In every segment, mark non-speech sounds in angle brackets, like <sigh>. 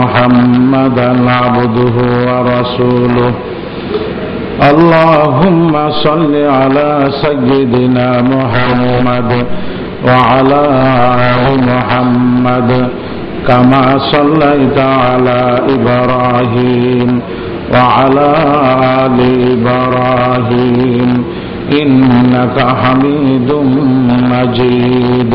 محمدا عبده ورسوله. اللهم صل على سيدنا محمد وعلى آل محمد كما صليت على إبراهيم وعلى آل إبراهيم. إنك حميد مجيد.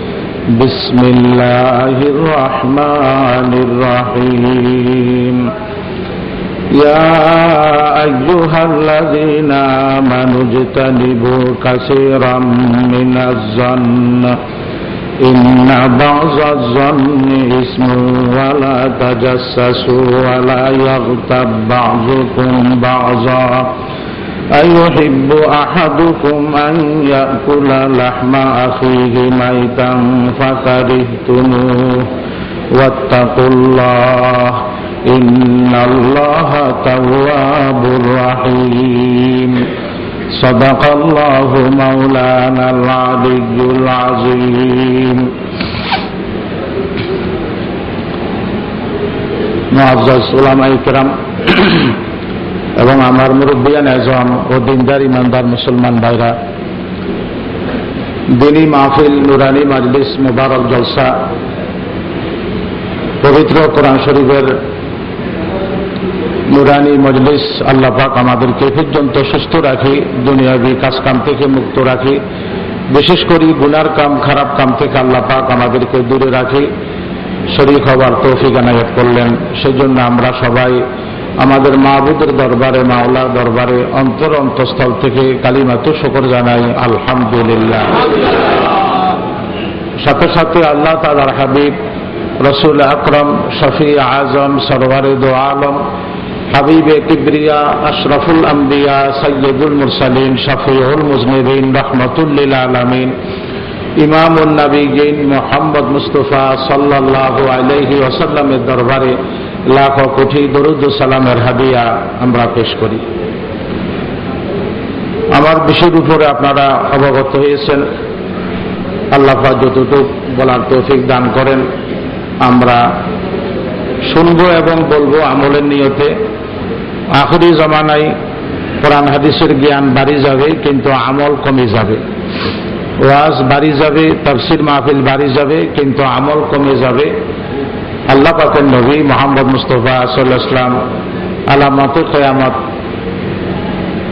بسم الله الرحمن الرحيم. يا أيها الذين آمنوا اجتنبوا كثيرا من الظن. إن بعض الظن اسم ولا تجسسوا ولا يغتب بعضكم بعضا. أيحب أحدكم أن يأكل لحم أخيه ميتا فكرهتموه. واتقوا الله إن الله تواب رحيم. صدق الله مولانا العلي العظيم. معزز علماء کرام এবং আমার মুরব্বিয়ান এজম ও দিনদার ইমানদার মুসলমান ভাইরা। দিনী মাহফিল নুরানি মাজলিস মুবারক জলসা, পবিত্র কোরআন শরীফের নুরানি মজলিস, আল্লাহ পাক আমাদেরকে পর্যন্ত সুস্থ রাখি, দুনিয়াবি কাজকাম থেকে মুক্ত রাখি, বিশেষ করে গুনার কাম, খারাপ কাম থেকে আল্লাহ পাক আমাদেরকে দূরে রাখি। শরীর হবার তৌফিক আনায়ত করলেন। সেজন্য আমরা সবাই আমাদের মাহবুদের দরবারে, মাওলার দরবারে অন্তর অন্তঃস্থল থেকে কালিমাতু শকর জানাই, আলহামদুলিল্লাহ। সাথে সাথে আল্লাহ তালার হাবিব, রসুল আকরম, শফি আজম, সরওয়ারে দো আলম, হাবিবে কিবরিয়া, আশরফুল আম্বিয়া সৈয়দুল মুরসালিন, শফিউল মুজনিবিন রহমতুল্লিল আলমিন ইমামুল নবীন মোহাম্মদ মুস্তফা সাল্লাহ আলহি ওসাল্লামের দরবারে লাখ কোটি দরুদ সালামের হাদিয়া আমরা পেশ করি। আমার বিষয়ের উপরে আপনারা অবগত হয়েছেন। আল্লাহ যতটুকু বলার তৌফিক দান করেন। আমরা শুনব এবং বলব আমলের নিয়তে। আখরি জমানায় কোরআন হাদিসের জ্ঞান বাড়ি যাবে, কিন্তু আমল কমে যাবে। ওয়াজ বাড়ি যাবে, তফসির মাহফিল বাড়ি যাবে, কিন্তু আমল কমে যাবে। আল্লাহ পাকের নবী মোহাম্মদ মুস্তফা সাল্লাহাম আলামত কেয়ামত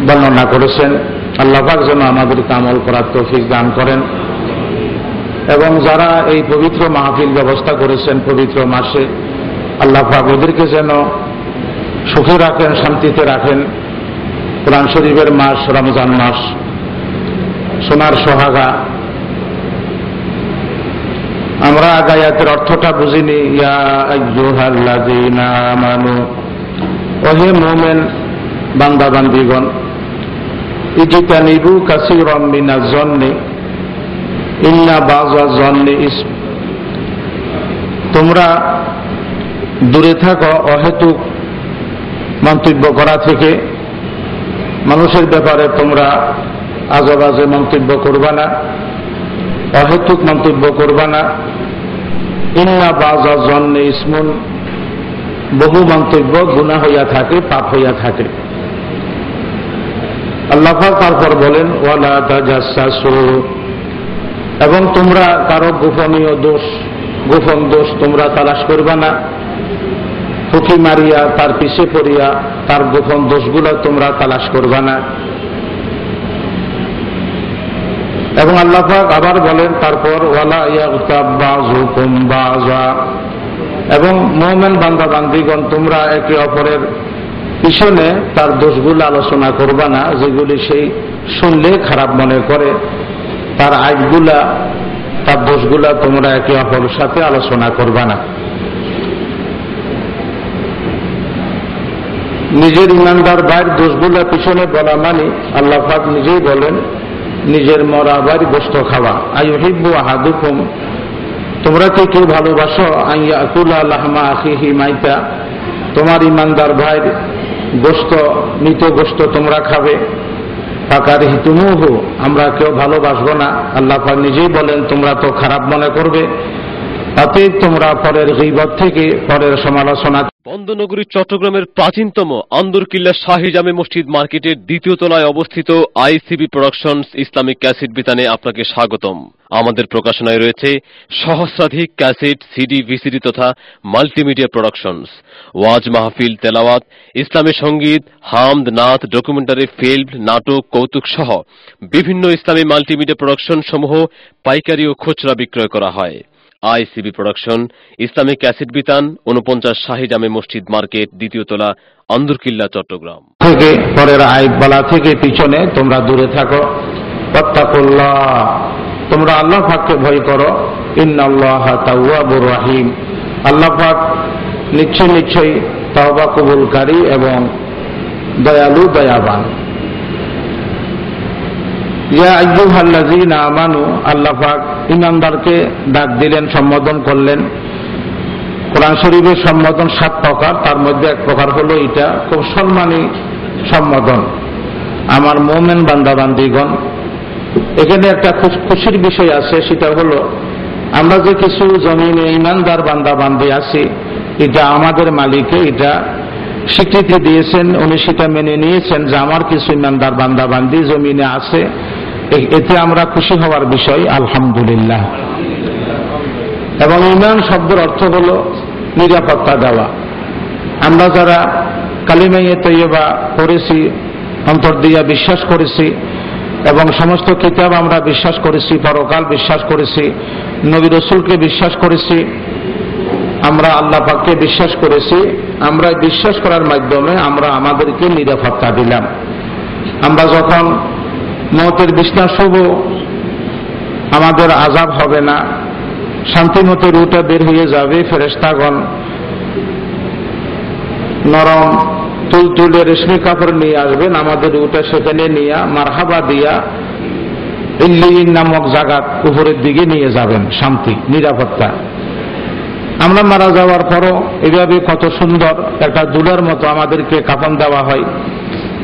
বর্ণনা করেছেন। আল্লাহ পাক যেন আমাদেরকে আমল করার তৌফিক দান করেন। এবং যারা এই পবিত্র মাহফিল ব্যবস্থা করেছেন পবিত্র মাসে, আল্লাহ পাক ওদেরকে যেন সুখে রাখেন, শান্তিতে রাখেন। কোরআন শরীফের মাস, রমজান মাস, সোনার সোহাগা আমরা আগায়াতের অর্থটা বুঝিনি ওহে মোমেন, বান্দা বান্দিগণ ইজিকা নিবু কাসির মিনা জন্নে ইন্না বাজা জন্নে তোমরা দূরে থাকো, অহেতুক মন্তব্য করা থেকে। মানুষের ব্যাপারে তোমরা আজেবাজে মন্তব্য করবা না। অহেতুক মন্তব্য করবা না। ইন্না বাজা জন্নে ইসমুন। বহু মন্তব্য গুণা হইয়া থাকে, পাপ হইয়া থাকে। আল্লাহ তারপর বলেন, ওয়ালা তাজাসু এবং তোমরা কারও গোপনীয় দোষ, গোপন দোষ তোমরা তালাশ করবা না। ফুকি মারিয়া, তার পিছে পড়িয়া তার গোপন দোষগুলো তোমরা তালাশ করবা না। এবং আল্লাহাক আবার বলেন, তারপর, ওয়ালা এবং মোমেন বান্দা বান্দিগণ, তোমরা একে অপরের পিছনে তার দোষগুলো আলোচনা করবা না, যেগুলি সেই শুনলে খারাপ মনে করে। তার আইবগুলা তার দোষগুলা তোমরা একে অপরের সাথে আলোচনা করবা না। নিজের ইমানদার ভাইয়ের দোষগুলোর পিছনে বলা মানে আল্লাহ পাক নিজেই বলেন নিজের মরা ভাইয়ের গোস্ত খাওয়া। আইহিব্বু আহাদুকুম। তোমরা কি কেউ ভালোবাসো? আইয়া আকুলা লাহমা আখিহি মাইতা। তোমার ইমানদার ভাইয়ের গোস্ত, মৃত গোস্ত তোমরা খাবে। পাকার হিতুমুহু, আমরা কেউ ভালোবাসবো না। আল্লাহ পাক নিজেই বলেন, তোমরা তো খারাপ মনে করবে। অতএব তোমরা পরের গিবত থেকে পরের সমালোচনা বন্দনগরী চট্টগ্রামের প্রাচীনতম আন্দরকিল্লা শাহী জামে মসজিদ মার্কেটের দ্বিতীয় তলায় অবস্থিত আইসিবি প্রোডাকশনস ইসলামিক ক্যাসেট বিতানে আপনাকে স্বাগতম। আমাদের প্রকাশনায় রয়েছে সহস্রাধিক ক্যাসেট, সিডি, ভিসিডি তথা মাল্টিমিডিয়া প্রোডাকশনস। ওয়াজ মাহফিল, তেলাওয়াত, ইসলামী সংগীত, হামদ নাথ ডকুমেন্টারি, ফিল্ম, নাটক, কৌতুক সহ বিভিন্ন ইসলামী মাল্টিমিডিয়া প্রোডাকশন সমূহ পাইকারি ও খুচরা বিক্রয় করা হয়। আইসিবি প্রোডাকশন, ইসলামিক ক্যাসেট বিতান উনপঞ্চাশ শাহী জামে মসজিদ মার্কেট, দ্বিতীয় তলা, আন্দরকিল্লা, চট্টগ্রাম। থেকে পরের আইব বলা থেকে পিছনে তোমরা দূরে থাকো। প্রত্যাকুল্লাহ তোমরা আল্লাহ পাককে ভয় করো। ইন্নাল্লাহ তাওয়াবুর রাহিম। আল্লাহ পাক নিশ্চয় নিশ্চয়ই তওবা কবুলকারী এবং দয়ালু, দয়াবান। ইমানদারকে ডাক দিলেন, সম্বোধন করলেন। কোরআন শরীফের সম্বোধন সাত প্রকার, তার মধ্যে এক প্রকার হলো এটা, খুব সম্মানী সম্বোধন। আমার মোমেন বান্দাবান্দিগণ, এখানে একটা খুশির বিষয় আছে, সেটা হলো, আমরা যে কিছু জমিনে ইমানদার বান্দাবান্দি আছি, এটা আমাদের মালিকে, এটা স্বীকৃতি দিয়েছেন, উনি সেটা মেনে নিয়েছেন যে আমার কিছু ইমানদার বান্দাবান্দি জমিনে আছে। এতে আমরা খুশি হওয়ার বিষয়, আলহামদুলিল্লাহ। এবং ইমান শব্দের অর্থ হল নিরাপত্তা দেওয়া। আমরা যারা কালিমাইয়ে তৈবা পড়েছি, অন্তর দিয়া বিশ্বাস করেছি, এবং সমস্ত কিতাব আমরা বিশ্বাস করেছি, পরকাল বিশ্বাস করেছি, নবী রসুলকে বিশ্বাস করেছি আমরা আল্লাহ পাককে বিশ্বাস করেছি, আমরা বিশ্বাস করার মাধ্যমে আমরা আমাদেরকে নিরাপত্তা দিলাম। আমরা যখন মতের বিছনা শুভ আমাদের আজাব হবে না শান্তিমতো রুটা বের হয়ে যাবে ফেরেস্তাগণ নরম তুল তুলে রেশমি কাপড় নিয়ে আসবেন, আমাদের রুটা সেখানে নিয়ে মারহাবা দিয়া ইল্লিন নামক জাগাত উপরের দিকে নিয়ে যাবেন, শান্তি, নিরাপত্তা। আমরা মারা যাওয়ার পরও এভাবে কত সুন্দর একটা দুলার মতো আমাদেরকে কাপন দেওয়া হয়।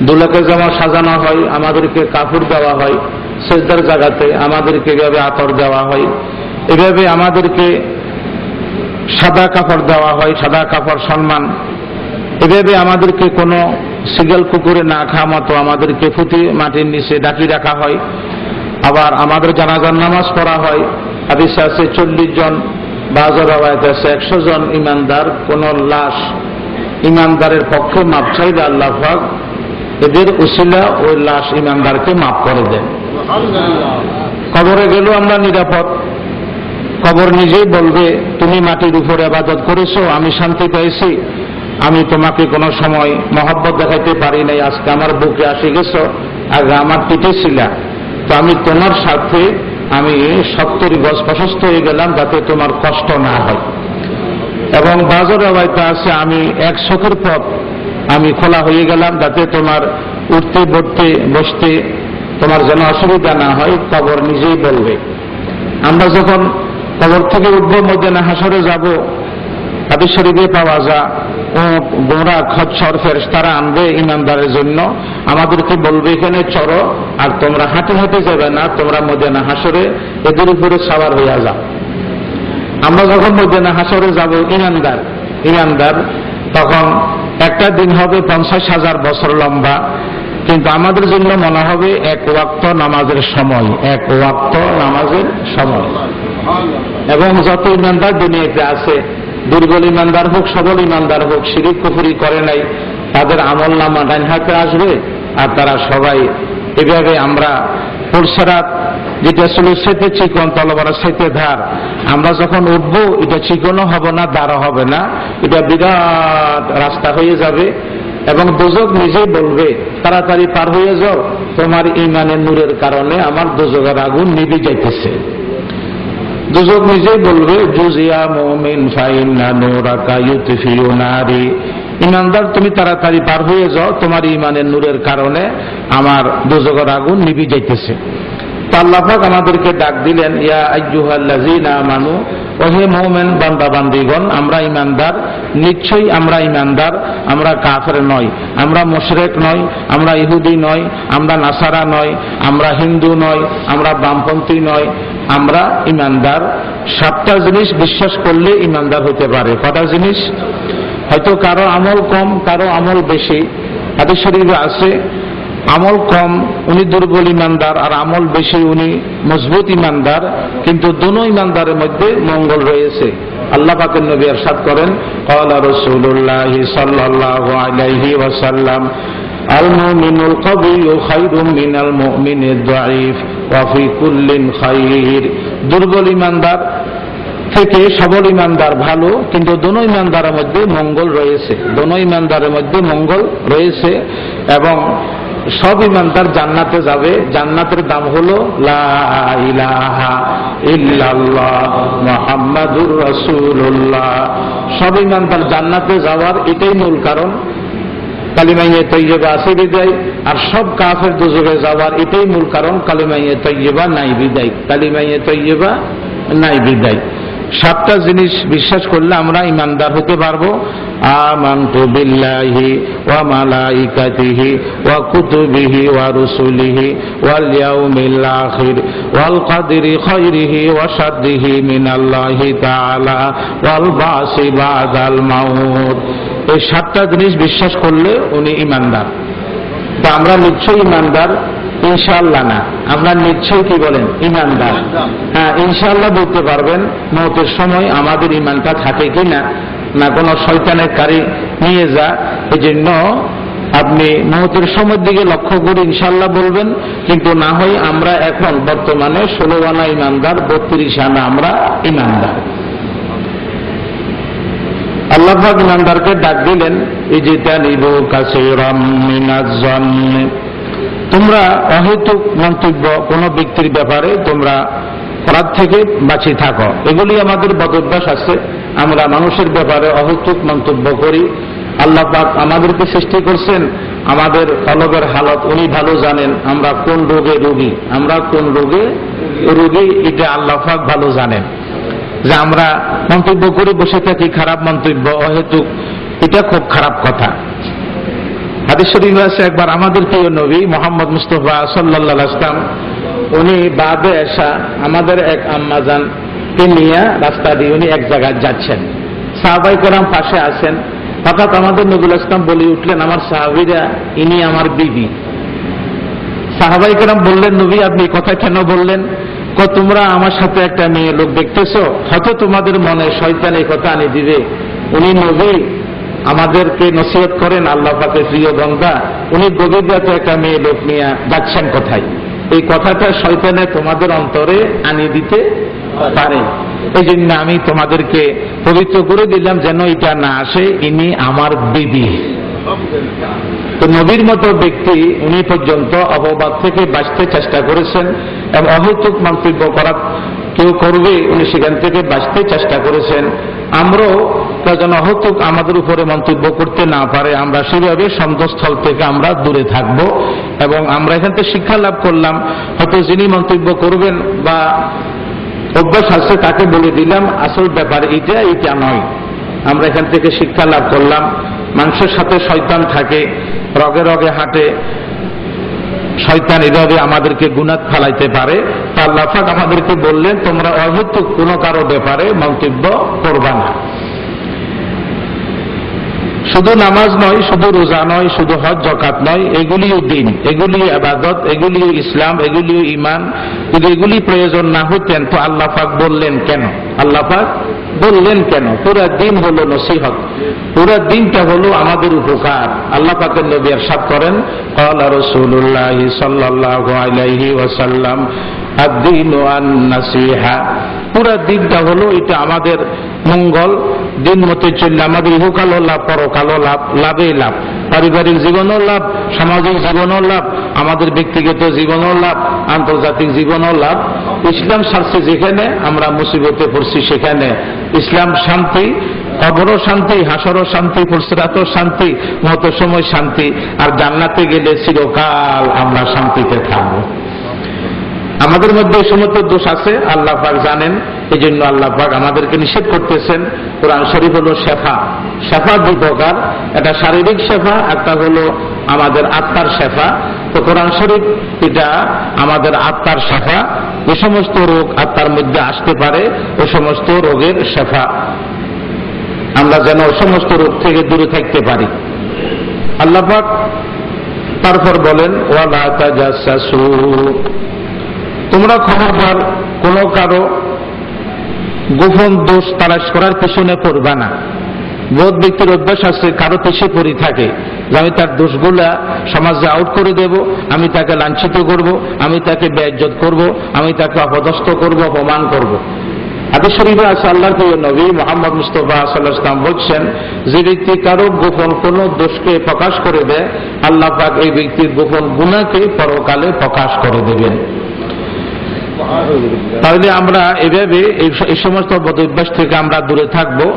দুলাকে যেমন সাজানো হয়, আমাদেরকে কাপড় দেওয়া হয়, সেজদার জায়গাতে আমাদেরকে এভাবে আতর দেওয়া হয়। এভাবে আমাদেরকে সাদা কাপড় দেওয়া হয়, সাদা কাপড় সম্মান। এভাবে আমাদেরকে কোনো সিগেল কুকুরে না খাওয়া মতো আমাদেরকে ফুটি মাটির নিচে ডাকি রাখা হয়। আবার আমাদের জানাজার নামাজ পড়া হয়। হাদিসে আছে চল্লিশ জন বাজার রবায়ত আছে একশো জন ইমানদার, কোন লাশ ইমানদারের পক্ষে মাপ চাইলে আল্লাহ এদের উসিলা ওই লাশ ইমানদারকে মাফ করে দেন। কবরে গেলেও আমরা নিরাপদ। কবর নিজেই বলবে, তুমি মাটির উপরে আবাদত করেছ, আমি শান্তি পেয়েছি। আমি তোমাকে কোনো সময় মহব্বত দেখাইতে পারি নাই, আজকে আমার বুকে আসে গেছো, আগে আমার পিঠে ছিলা। তো আমি তোমার সাথে আমি সত্তর গজ প্রশস্ত হয়ে গেলাম যাতে তোমার কষ্ট না হয়। এবং বাজার হয়তো আছে, আমি এক শখের পথ, আমি খোলা হয়ে গেলাম যাতে তোমার উঠতে, বসতে বসতে তোমার যেন অসুবিধা না হয়, কবর নিজেই বলবে। আমরা যখন কবর থেকে উঠব না হাসরে যাব হাদিস শরীফে পাওয়া যা গোমরা, খচ্ছর তারা আনবে ইমানদারের জন্য। আমাদেরকে বলবে, এখানে চড়ো, আর তোমরা হাঁটে হাঁটে যাবে না, তোমরা মদিনা হাসরে এদের উপরে সাবার হইয়া যাও। আমরা যখন মদিনা হাসরে যাব, ইমানদার ইমানদার, তখন একটা দিন হবে পঞ্চাশ হাজার বছর লম্বা, কিন্তু আমাদের জন্য মনে হবে এক ওয়াক্ত নামাজের সময়, এক ওয়াক্ত নামাজের সময়। এবং যত ইমানদার দুনিয়াতে আছে দুর্বল ইমানদার হোক, সবল ইমানদার হোক, শিরিক কুফুরি করে নাই, তাদের আমল নামা ডাইন হাতে আসবে, আর তারা সবাই এভাবে আমরা পুরসরাত, যেটা ছিল সেতে চিকন তলবার সেতে ধার। আমরা যখন উঠবো, এটা চিকনও হবে না দাঁড়া হবে না। এটা বিরাট রাস্তা হয়ে যাবে, এবং দুজক নিজেই বলবে, তাড়াতাড়ি পার হয়ে যাও, তোমার ইমানের নূরের কারণে আমার দুজকের আগুন নিভে যাইতেছে। দুজক নিজেই বলবে, জুজিয়া মোমিন, ফাইন্না নোরাকা ইউতিফিউ নারী। ইমানদার, তুমি তাড়াতাড়ি পার হয়ে যাও, তোমার ইমানের নূরের কারণে আমার দুজগর আগুন নিবি যাইতেছে। আল্লাহাক আমাদেরকে ডাক দিলেন, ইয়া আইয়ুহাল্লাযীনা আমানু, ওহে মুমিন বান্দা বান্দিগণ আমরা ইমানদার নিশ্চয়ই আমরা ইমানদার আমরা কাফের নই, আমরা মুশরিক নই, আমরা ইহুদি নই, আমরা নাসারা নই, আমরা হিন্দু নই, আমরা বামপন্থী নই, আমরা ইমানদার সাতটা জিনিস বিশ্বাস করলে ইমানদার হতে পারে। কটা জিনিস? হয়তো কারও আমল কম, কারও আমল বেশি। হাদিস শরীফে আছে আমল কম, উনি দুর্বল ইমানদার, আর আমল বেশি উনি মজবুত ইমানদার, কিন্তু দোনো ইমানদারের মধ্যে মঙ্গল রয়েছে। আল্লাহ পাকের নবী এরশাদ করেন কলা রসুল্লাহ সাল্লাল্লাহু আলাইহি ওয়াসাল্লাম আল মুমিনুল কবিয়্যু খায়রুম মিনাল খায়র দুর্বল ইমানদার থেকে সবল ইমানদার ভালো, কিন্তু দোনো ইমানদারের মধ্যে মঙ্গল রয়েছে। দোনো ইমানদারের মধ্যে মঙ্গল রয়েছে, এবং সব ইমানদার জান্নাতে যাবে। জান্নাতের দাম হলো মুহাম্মাদুর রাসূলুল্লাহ। সব ইমানদার জান্নাতে যাওয়ার এটাই মূল কারণ। কালিমাইয়ে তৈয়বা আছে বিদায় আর সব কাফের দুজবে যাওয়ার এটাই মূল কারণ কালিমাইয়ে তৈয়বা নাই বিদায়। কালিমাইয়ে তৈয়বা নাই বিদায়। সাতটা জিনিস বিশ্বাস করলে আমরা ইমানদার হতে পারব। বিল্লাহি কুতুবিহি ওয়া ওয়াল বাসি মাউত। এই সাতটা জিনিস বিশ্বাস করলে উনি ইমানদার। তা আমরা নিশ্চয়ই ইমানদার। ইনশাল্লাহ না। আমরা নিশ্চয়ই কি বলেন? ইমানদার। হ্যাঁ ইনশাল্লাহ বলতে পারবেন, মতের সময় আমাদের ইমানটা থাকে কি না না কোনো শয়তানের কারি নিয়ে যা এই জন্য আপনি মহতের সময়ের দিকে লক্ষ্য করে ইনশাল্লাহ বলবেন, কিন্তু না হয় আমরা এখন বর্তমানে ষোলো আনা ইমানদার, বত্রিশ আনা আমরা ইমানদার। আল্লাহ ইমানদারকে ডাক দিলেন এই যে নিব কাছে তোমরা অহেতুক মন্তব্য কোন ব্যক্তির ব্যাপারে তোমরা অপরাধ থেকে বাঁচি থাকো। এগুলি আমাদের বদভ্যাস আছে। আমরা মানুষের ব্যাপারে অহেতুক মন্তব্য করি। আল্লাহ পাক আমাদেরকে সৃষ্টি করছেন। আমাদের অলবের হালত উনি ভালো জানেন। আমরা কোন রোগে রোগী? আমরা কোন রোগে রোগী? এটা আল্লাহ পাক ভালো জানেন। যে আমরা মন্তব্য করে, বসে থাকি, খারাপ মন্তব্য, অহেতুক, এটা খুব খারাপ কথা। হাদিস শরীফ আছে একবার আমাদের প্রিয় নবী মোহাম্মদ মুস্তফা সাল্লাহ ইসলাম উনি বাদে এসা আমাদের এক আম্মাজান নিয়ে রাস্তা দিয়ে উনি এক জায়গায় যাচ্ছেন। সাহাবাই করাম পাশে আছেন। হঠাৎ আমাদের নবুল ইসলাম বলে উঠলেন, আমার সাহাবিরা, ইনি আমার বিবি। সাহাবাই করাম বললেন, নবী, আপনি কথা কেন বললেন? ক, তোমরা আমার সাথে একটা মেয়ে লোক দেখতেছো? হয়তো তোমাদের মনে শয়তান এই কথা আনি দিবে। উনি, নবী আমাদেরকে নসিহত করেন আল্লাহ পাকে প্রিয় গঙ্গা উনি গভীর রাতে একটা মেয়ে লোক নিয়ে যাচ্ছেন কোথায়? এই কথাটা শয়তানে তোমাদের অন্তরে আনি দিতে পারে। এই জন্য আমি তোমাদেরকে পবিত্র করে দিলাম যেন এটা না আসে। ইনি আমার বিবি। তো নবীর মতো ব্যক্তি উনি পর্যন্ত অপবাদ থেকে বাঁচতে চেষ্টা করেছেন এবং অহেতুক মন্তব্য করা কেউ করবে, উনি সেখান থেকে বাঁচতে চেষ্টা করেছেন। আমরাও যেন অহেতুক আমাদের উপরে মন্তব্য করতে না পারে, আমরা সেভাবে সন্তস্থল থেকে আমরা দূরে থাকব এবং আমরা এখান থেকে শিক্ষা লাভ করলাম। হয়তো যিনি মন্তব্য করবেন বা অভ্যাস আছে তাকে বলে দিলাম, আসল ব্যাপার এটা এটা নয়। আমরা এখান থেকে শিক্ষা লাভ করলাম। মানুষের সাথে শয়তান থাকে, রগে রগে হাঁটে। শয়তান এভাবে আমাদেরকে গুণাত ফালাইতে পারে। তা আল্লাহাক আমাদেরকে বললেন, তোমরা অহেতুক কোন কারও ব্যাপারে মন্তব্য করবা না। শুধু নামাজ নয়, শুধু রোজা নয়, শুধু হজ জকাত নয় এগুলিও দিন এগুলিও আবাদত এগুলিও ইসলাম এগুলিও ইমান যদি এগুলি প্রয়োজন না হতেন তো আল্লাহ পাক বললেন কেন? আল্লাপাক বললেন কেন? পুরা দিন হলো নসিহত। পুরা দিনটা হলো আমাদের উপকার। আল্লাহ পাকের নবী আর সাত করেন কলা রসুল্লাহ সাল্লাহ পুরা দিনটা হলো এটা আমাদের মঙ্গল। দিন মতে চললে আমাদের ইহকালও লাভ, পরকালও লাভ, লাভেই লাভ। পারিবারিক জীবনও লাভ, সামাজিক জীবনও লাভ, আমাদের ব্যক্তিগত জীবনও লাভ, আন্তর্জাতিক জীবনও লাভ। ইসলাম শাস্ত্রে যেখানে, আমরা মুসিবতে পড়ছি সেখানে। ইসলাম শান্তি কবরও শান্তি, হাসরও শান্তি ফুলসিরাতও শান্তি মত সময় শান্তি, আর জান্নাতে গেলে চিরকাল আমরা শান্তিতে থাকব। আমাদের মধ্যে এই সমস্ত দোষ আছে, আল্লাহ পাক জানেন এই জন্য আল্লাহ পাক আমাদেরকে নিষেধ করতেছেন। কোরআন শরীফ হলো শেফা। শেফা দুই প্রকার, একটা শারীরিক শেফা, একটা হলো আমাদের আত্মার শেফা। তো কোরআন শরীফ এটা আমাদের আত্মার শেফা। যে সমস্ত রোগ আত্মার মধ্যে আসতে পারে ওই সমস্ত রোগের শেফা। আমরা যেন সমস্ত রোগ থেকে দূরে থাকতে পারি। আল্লাহ পাক তারপর বলেন, ওয়ালা তাজাসসু তোমরা খবরদার, কোনো কারও গোপন দোষ তালাশ করার পিছনে পড়বা না। বোধ ব্যক্তির অভ্যাস আছে, কারও পেশে পড়ি থাকে। যে আমি তার দোষগুলা সমাজে আউট করে দেব, আমি তাকে লাঞ্ছিত করব, আমি তাকে বেজ্জত করব, আমি তাকে অপদস্থ করব, অপমান করব। হাদিস শরীফে আছে, আল্লাহর প্রিয় নবী মোহাম্মদ মুস্তফা সাল্লাহ ইসলাম বলছেন, যে ব্যক্তি কারও গোপন কোন দোষকে প্রকাশ করে দেয়, আল্লাহ পাক এই ব্যক্তির গোপন গুণাকে পরকালে প্রকাশ করে দেবেন। তাহলে আমরা এভাবে এই- সমস্ত বদ অভ্যাস থেকে আমরা দূরে থাকব।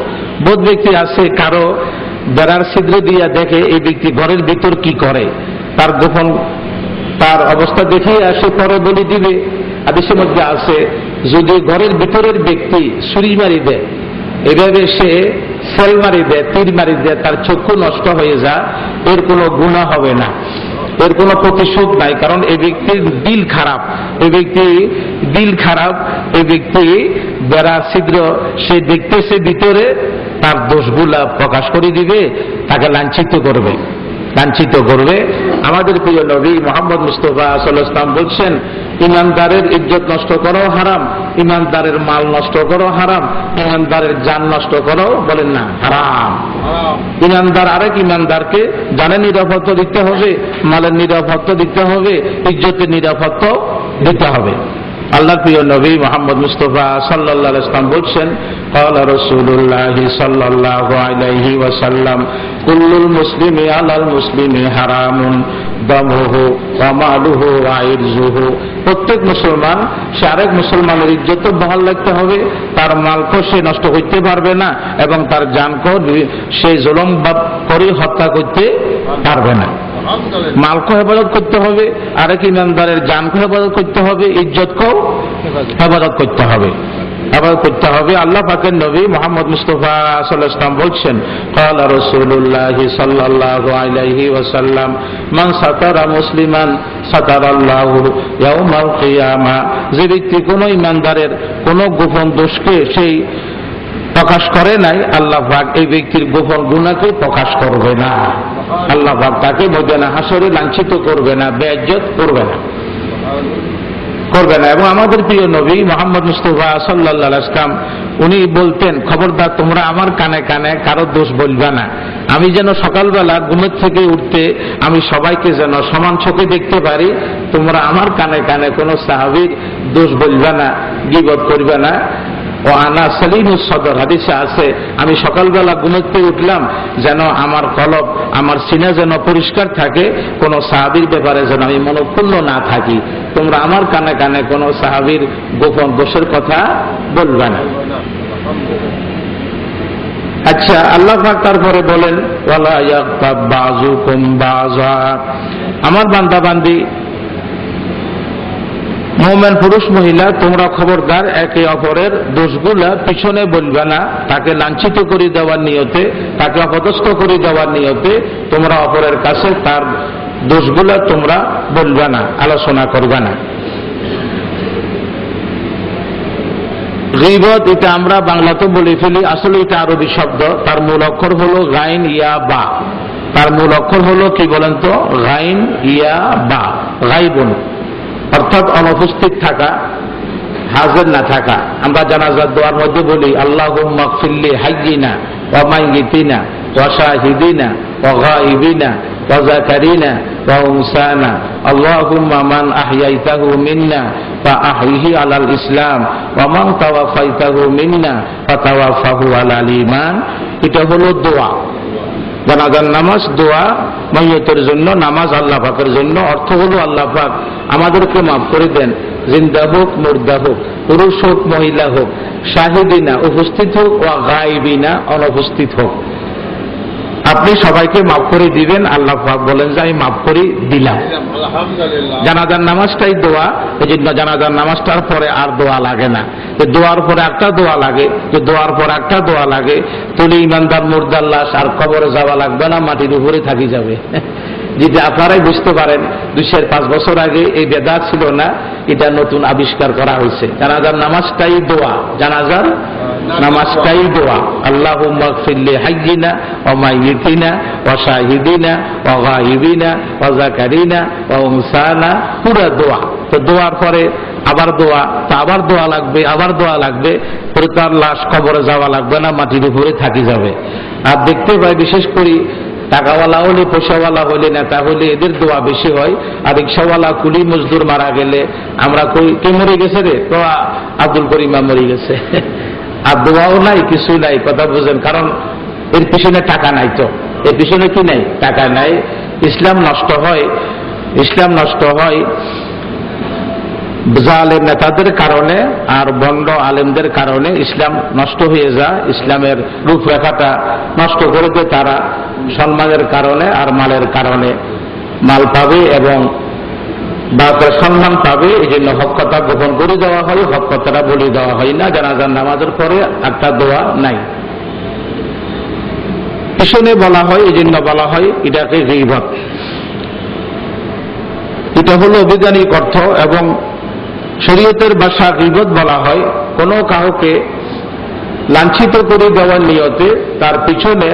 বোধ ব্যক্তি আছে কারও বেড়ার ছিদ্র দিয়া দেখে এই ব্যক্তি ঘরের ভিতর কি করে। তার গোপন, তার অবস্থা দেখে আসে পরে বলি দিবে। আদেশের মধ্যে আছে, যদি ঘরের ভিতরের ব্যক্তি ছুরি মারি দেয়, এভাবে সে সেল মারি দেয় তীর মারি দেয়, তার চক্ষু নষ্ট হয়ে যায়, এর কোনো গুণা হবে না। এর কোনো প্রতিশোধ নাই, কারণ এই ব্যক্তির দিল খারাপ। এই ব্যক্তি দিল খারাপ এই ব্যক্তি বেড়া ছিদ্র, সে দেখতেছে ভিতরে, তার দোষগুলা প্রকাশ করে দিবে, তাকে লাঞ্ছিত করবে। লাঞ্ছিত করবে। আমাদের প্রিয় নবী মোহাম্মদ মুস্তফা ইসলাম বলছেন, ইমানদারের ইজ্জত নষ্ট করো হারাম ইমানদারের মাল নষ্ট করো হারাম। ইমানদারের যান নষ্ট করো বলেন না হারাম। ইমানদার আরেক ইমানদারকে জানের নিরাপত্তা দিতে হবে মালের নিরাপত্তা দিতে হবে ইজ্জতের নিরাপত্তা দিতে হবে। আল্লাহ প্রিয় নবী মোহাম্মদ মুস্তফা সাল্লাহ ইসলাম বলছেন قال رسول الله صلى الله عليه وسلم كل المسلم على المسلم حرام دمه وماله وعرضه প্রত্যেক মুসলমান সে আরেক মুসলমানের ইজ্জত বহাল রাখতে হবে তার মালকে সে নষ্ট করতে পারবে না এবং তার জানকে সে জুলম করে হত্যা করতে পারবে না মালকে হেফাজত করতে হবে আরেক ইমানদারের জানকে হেফাজত করতে হবে ইজ্জতকেও হেফাজত। করতে হবে। করতে হবে। আল্লাহ পাকের নবী মোহাম্মদ মুস্তফা সাল্লাহ ইসলাম বলছেন কাল রসুল্লাহি সাল্লাহ আলাইহি মান সাতারা মুসলিমান কিয়ামা। যে ব্যক্তি কোনো ইমানদারের কোনো গোপন দোষকে সেই প্রকাশ করে নাই আল্লাহ পাক এই ব্যক্তির গোপন গুণাকে প্রকাশ করবে না। আল্লাহ পাক তাকে মদিনা হাসরে লাঞ্ছিত করবে না বেজ্জত করবে না। করবে না। এবং আমাদের প্রিয় নবী মোহাম্মদ মুস্তফা সাল্লাহ ইসলাম উনি বলতেন, খবরদার, তোমরা আমার কানে কানে কারও দোষ বলবে না। আমি যেন সকালবেলা ঘুমের থেকে উঠতে আমি সবাইকে যেন সমান চোখে দেখতে পারি, তোমরা আমার কানে কানে কোনো সাহাবির দোষ বলবে না, গিবত করবে না। ও আনা সালিনুস সদর, হাদিসে আছে, আমি সকালবেলা ঘুমোতে উঠলাম, যেন আমার কলব, আমার সিনা যেন পরিষ্কার থাকে, কোন সাহাবির ব্যাপারে যেন আমি মনক্ষুণ্ণ না থাকি। তোমরা আমার কানে কানে কোন সাহাবির গোপন দোষের কথা বলবে না। আচ্ছা আল্লাহ তারপরে বলেন আমার বান্দা বান্দি মোমেন পুরুষ, মহিলা, তোমরা খবরদার, একে অপরের দোষগুলা পিছনে বলবে না। তাকে লাঞ্ছিত করে দেওয়ার নিয়তে, তাকে অপদস্থ করে দেওয়ার নিয়তে তোমরা অপরের কাছে তার দোষগুলা তোমরা বলবে না, আলোচনা করবে না। গিবত, এটা আমরা বাংলাতে বলে ফেলি, আসলে এটা আরবি শব্দ। তার মূল অক্ষর হলো গাইন, ইয়া, বা। তার মূল অক্ষর হলো কি বলেন তো? গাইন, ইয়া, বা। গাইবন। অর্থাৎ অনুপস্থিত থাকা হাজির না থাকা আমরা জানাজার দোয়ার মধ্যে বলি আল্লাহ মকফিল্লি হাইজিনা ওমাইগিতিনা ওয়াশাহিদিনা ওগাইবিনা وذكرنا وأنسانا اللهم من أحييته منا فأحيه على الإسلام ومن توفيته منا فتوفه على الإيمان এটা হলো দোয়া জানাজার নামাজ, দোয়া, মাইয়তের জন্য, নামাজ আল্লাহ পাকের জন্য, অর্থ হলো আল্লাহ পাক আমাদেরকে মাফ করে দেন। জিন্দা হোক, মুর্দা হোক, পুরুষ হোক, মহিলা হোক, শাহিদিনা, উপস্থিত হোক ও গাইবিনা, অনুপস্থিত হোক। আপনি সবাইকে মাফ করে দিবেন আল্লাহ পাক বলেন যে আমি মাফ করে দিলাম। জানাজার নামাজটাই দোয়া এই জন্য জানাজার নামাজটার পরে আর দোয়া লাগে না। যে দোয়ার পরে একটা দোয়া লাগে যে দোয়ার পর একটা দোয়া লাগে তুলি ইমানদার মুর্দাল্লাস আর কবরে যাওয়া লাগবে না মাটির উপরে থাকি যাবে। <laughs> যদি আপনারাই বুঝতে পারেন দুই চার পাঁচ বছর আগে এই বেদা ছিল না এটা নতুন আবিষ্কার করা হয়েছে। জানাজার নামাজটাই দোয়া জানাজার নামাজটাই দোয়া। আল্লাহ ফিল্লি হাইজিনা ও মাইতিনা ও শাহিদিনা ও গাইবিনা ও জাকারিনা ও উনসানা। পুরা দোয়া। তো দোয়ার পরে আবার দোয়া, তা আবার দোয়া লাগবে, আবার দোয়া লাগবে। পরে তার লাশ কবরে যাওয়া লাগবে না, মাটির উপরে থাকি যাবে। আর দেখতে পাই বিশেষ করি টাকাওয়ালা হলে, পয়সাওয়ালা হলে, নেতা হলে এদের দোয়া বেশি হয়। আর রিক্সাওয়ালা, কুলি, মজদুর মারা গেলে আমরা কই, কে মরে গেছে রে? তো আব্দুল করিমা মরে গেছে। <laughs> আর দোয়াও নাই কিছু নাই, কথা বুঝেন। কারণ এর পিছনে টাকা নাই তো। এর পিছনে কি নাই? টাকা নাই। ইসলাম নষ্ট হয়। ইসলাম নষ্ট হয় জালেম নেতাদের কারণে আর বন্ড আলেমদের কারণে ইসলাম নষ্ট হয়ে যায়। ইসলামের রূপরেখাটা নষ্ট করে দেয় তারা। সম্মানের কারণে আর মালের কারণে। মাল পাবে এবং বা সম্মান পাবে এই জন্য হক কথা গোপন করে দেওয়া হয়, হক কথাটা বলে দেওয়া হয় না, জানাজার নামাজের পরে একটা দোয়া নাই। পিছনে বলা হয়, এই জন্য বলা হয়, এটাকে গিবত। এটা হলো অভিজ্ঞানিক অর্থ এবং শরীয়তের ভাষা গিবত বলা হয়। কোনো কাউকে লাঞ্ছিত করে দেওয়ার নিয়তে তার পিছনে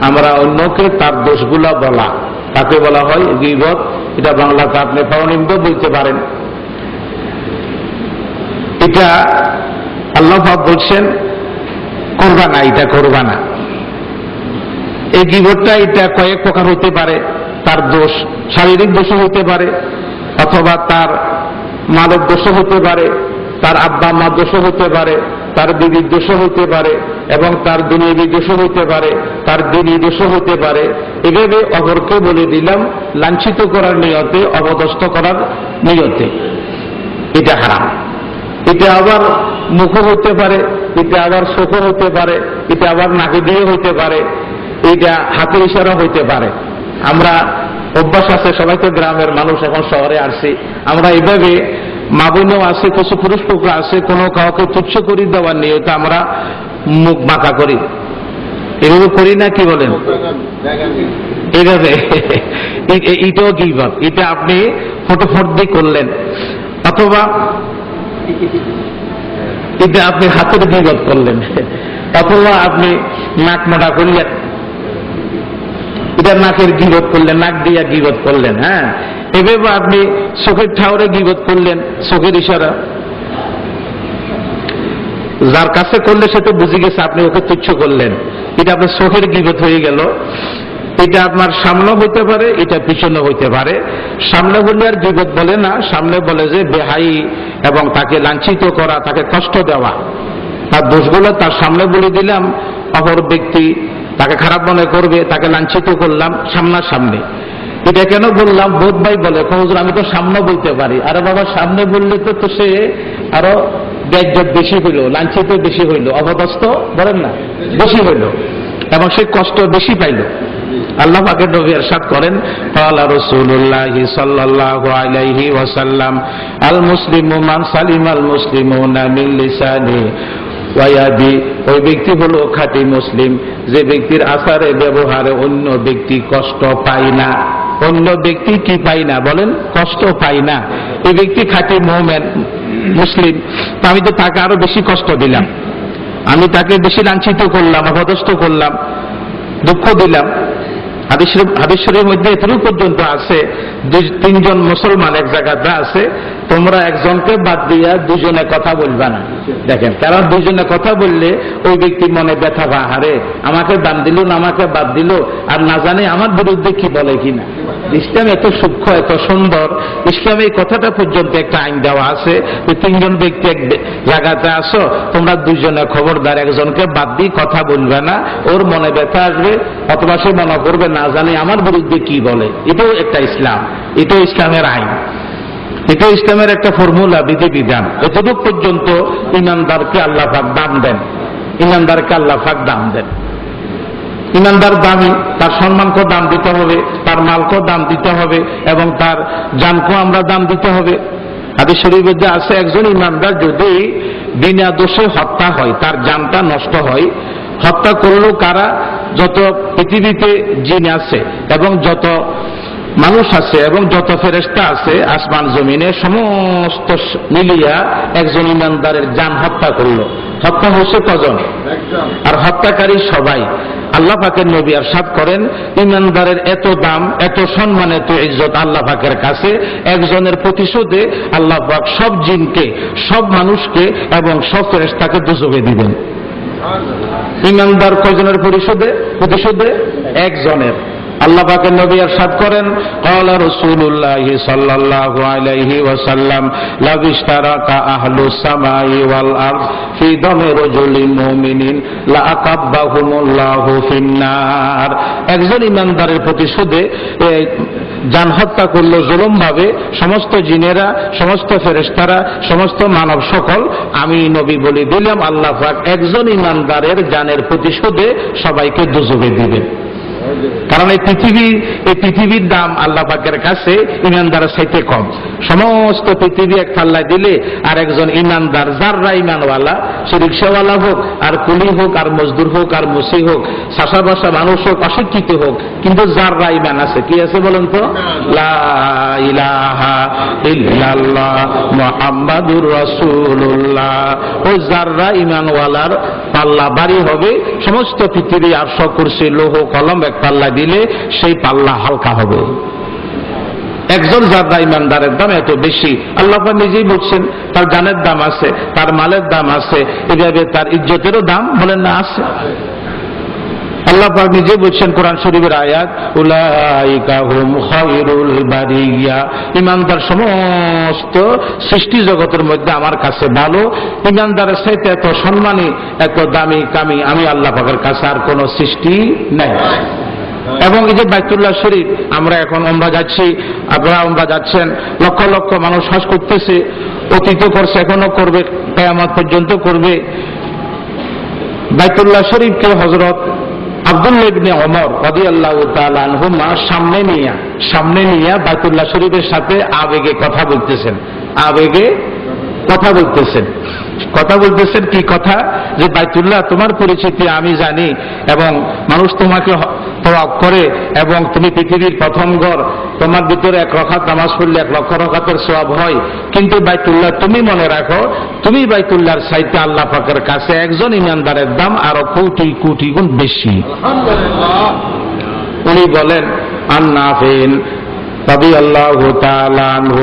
আমরা অন্যকে তার দোষগুলা বলা, তাকে বলা হয় গিবত। এটা বাংলাতে আপনি পাওনিম্ব বলতে পারেন। এটা আল্লাহ বলছেন করবা না এটা করবা না এই গিবতটা এটা কয়েক প্রকার হতে পারে, তার দোষ শারীরিক দোষও হতে পারে, অথবা তার মাদক দোষও হতে পারে, তার আব্বা মা দোষও হতে পারে তার বিবির দোষও হতে পারে এবং তার দুনিয়াবি দোষও হতে পারে, তার দিনই দোষও হতে পারে। এভাবে অপরকে বলে দিলাম, লাঞ্ছিত করার নিয়তে অবদস্ত করার নিয়তে। এটা হারাম। এটা আবার মুখ হতে পারে, এটা আবার চোখ হতে পারে, এটা আবার নাকি দিয়ে হইতে পারে, এটা হাতের ইশারা হইতে পারে। আমরা অভ্যাস আছে, সবাই তো গ্রামের মানুষ, এখন শহরে আসছি। আমরা এইভাবে মা বোনও আছে কিছু পুরুষ টুকরা আছে কোনো কাউকে তুচ্ছ করে দেওয়ার নিয়তে আমরা মুখ বাঁকা করি। এভাবে করি না কি বলেন? এইভাবে এটাও গিবত এটা আপনি ফটো ফট দিয়ে করলেন। অথবা এটা আপনি হাতের গিবত করলেন। অথবা আপনি নাক মোটা করলেন এটা নাকের গিবত করলেন, নাক দিয়া গিবত করলেন হ্যাঁ? এভাবে আপনি চোখের ঠাউরে গিবত করলেন চোখের ইশারা। যার কাছে করলে সে তো বুঝে গেছে আপনি ওকে তুচ্ছ করলেন। এটা আপনার চোখের গিবত হয়ে গেল। এটা আপনার সামনে হইতে পারে, এটা পিছনে হইতে পারে। সামনে বললে আর গিবত বলে না, সামনে বলে যে বেহাই এবং তাকে লাঞ্ছিত করা, তাকে কষ্ট দেওয়া। তার দোষগুলো তার সামনে বলে দিলাম, অপর ব্যক্তি তাকে খারাপ মনে করবে তাকে লাঞ্ছিত করলাম সামনাসামনি এটা কেন বললাম বোধ ভাই বলে হুজুর আমি তো সামনে বলতে পারি আরে বাবা সামনে বললে তো তো সে আরো গ্যাজট বেশি হইল লাঞ্ছিত বেশি হইল অবদস্ত বলেন না বেশি হইল এবং সে কষ্ট বেশি পাইল আল্লাহ পাকের নবী এরশাদ করেন قال رسول الله صلى الله عليه وسلم المسلم من سلم المسلمون من لسانه ওয়াদি ওই ব্যক্তি হলো খাঁটি মুসলিম। যে ব্যক্তির আচারে, ব্যবহারে অন্য ব্যক্তি কষ্ট পায় না। অন্য ব্যক্তি কি পায় না বলেন? কষ্ট পায় না। এই ব্যক্তি খাঁটি মোহামেন মুসলিম। আমি তো তাকে আরও বেশি কষ্ট দিলাম। আমি তাকে বেশি লাঞ্ছিত করলাম, অপদস্থ করলাম, দুঃখ দিলাম। হাদিস শরীফ- মধ্যে এতটুকু পর্যন্ত আছে তিনজন মুসলমান এক জায়গাতে আছে। তোমরা একজনকে বাদ দিয়া দুজনে কথা বলবা না। দেখেন, কারণ দুজনে কথা বললে ওই ব্যক্তি মনে ব্যথা বা হারে আমাকে দান দিল না, আমাকে বাদ দিল, আর না জানে আমার বিরুদ্ধে কি বলে কিনা ইসলাম এত সূক্ষ্ম, এত সুন্দর, ইসলামে এই কথাটা পর্যন্ত একটা আইন দেওয়া আছে যে তিনজন ব্যক্তি এক জায়গাতে আসো তোমরা দুজনে খবরদার, একজনকে বাদ দিয়ে কথা বলবে না, ওর মনে ব্যথা আসবে, অথবা সে মনে করবে, না জানে আমার বিরুদ্ধে কি বলে। এটাও একটা ইসলাম, এটাও ইসলামের আইন। এটা ইসলামের একটা ফর্মুলা, বিধিবিধান। এতটুক পর্যন্ত ইমানদারকে আল্লাহ পাক দাম দেন, ইমানদারকে আল্লাহ পাক দাম দেন। ইমানদার দামি, তার সম্মানকেও দাম দিতে হবে, তার মালকেও দাম দিতে হবে, এবং তার জানকেও আমরা দাম দিতে হবে। হাদিস শরীফের যে আছে, একজন ইমানদার যদি বিনা দোষে হত্যা হয়, তার জানটা নষ্ট হয়, হত্যা করলেও কারা? যত পৃথিবীতে জিন আছে, এবং যত মানুষ আছে এবং যত ফেরেস্তা আছে আসমান জমিনে সমস্ত মিলিয়া একজন ইমানদারের যান হত্যা করল। হত্যা হচ্ছে কজন? আর হত্যাকারী সবাই। আল্লাহ পাকের নবী আরশাদ করেন ইমানদারের এত দাম এত সম্মান এত ইজ্জত আল্লাহ পাকের কাছে। একজনের প্রতিশোধে আল্লাহ পাক সব জিনকে সব মানুষকে এবং সব ফেরেস্তাকে দুযোগে দিবেন। ইমানদার কয়জনের পরিশোধে প্রতিশোধে? একজনের। আল্লাহ পাকের নবী আরশাদ করেন قال رسول الله صلى الله عليه وسلم لو اشترك اهل السماء والارض في دم رجل مؤمن لاقبهم الله في النار একজন ইমানদারের প্রতিশোধে এ, যান হত্যা করলো জুলুম ভাবে সমস্ত জিনেরা সমস্ত ফেরেশতারা সমস্ত মানব সকল আমি নবী বলে দিলাম আল্লাহ পাক একজন ইমানদারের জানের প্রতিশোধে সবাইকে দুযোগে দিবেন কারণ এই পৃথিবী, এই পৃথিবীর দাম আল্লাহ পাকের কাছে ইমানদারের চাইতে কম। সমস্ত পৃথিবী এক পাল্লায় দিলে আর একজন ইমানদার, যাররা ইমানওয়ালা, সে রিক্সাওয়ালা হোক, আর কুলি হোক, আর মজদুর হোক, আর মুসি হোক শাসা বাসা মানুষ হোক, অশিক্ষিত হোক, কিন্তু যাররা ইমান আছে, কি আছে বলেন তো? রাসূলুল্লাহ। ওই যাররা ইমানওয়ালার পাল্লা বাড়ি হবে, সমস্ত পৃথিবী আরশ কুরসি লোহ, কলম এক পাল্লা দিলে সেই পাল্লা হালকা হবে। একজন জাদা ইমানদারের দাম এত বেশি, আল্লাহ নিজেই বলছেন, তার জানের দাম আছে, তার মালের দাম আছে, এভাবে তার ইজ্জতেরও দাম বলেন না, আছে। আল্লাহ নিজে বলছেন কোরআন শরীফের আয়াত, উলাইকা হুম খায়রুল বারিয়া। ইমানদার সমস্ত সৃষ্টি জগতের মধ্যে আমার কাছে ভালো, ইমানদারের সাথে এত সম্মানী, এত দামি, কামি আমি আল্লাহ পাকের কাছে আর কোন সৃষ্টি নাই। এবং এই যে বাইতুল্লাহ শরীফ, আমরা এখন আমরা যাচ্ছি, আপনারা আমরা যাচ্ছেন, লক্ষ লক্ষ মানুষ হজ করতেছে, অতীত করছে, এখনও করবে, কেয়ামত পর্যন্ত করবে। বাইতুল্লাহ শরীফকে হজরত আব্দুল্লাহ ইবনে ওমর রাদিয়াল্লাহু তাআলা আনহুমা সামনে নিয়ে সামনে নিয়ে বাইতুল্লাহ শরীফের সাথে আবেগে কথা বলতেছেন। আবেগে কথা বলতেছেন। কথা বলতেছেন কি কথা? যে বাইতুল্লাহ তোমার পরিচিতি আমি জানি এবং মানুষ তোমাকে প্রভাব করে এবং তুমি পৃথিবীর প্রথম ঘর। তোমার ভিতরে এক রখাত নামাজ পড়লে এক লক্ষ রকাতের সব হয়। কিন্তু বাইতুল্লাহ তুমি মনে রাখো তুমি বাইতুল্লাহর সাইতে আল্লাহ পাকের কাছে একজন ইমানদারের দাম আরও কোটি কোটি গুণ বেশি। উনি বলেন আন্নাফিন রবি আল্লাহ তালানহু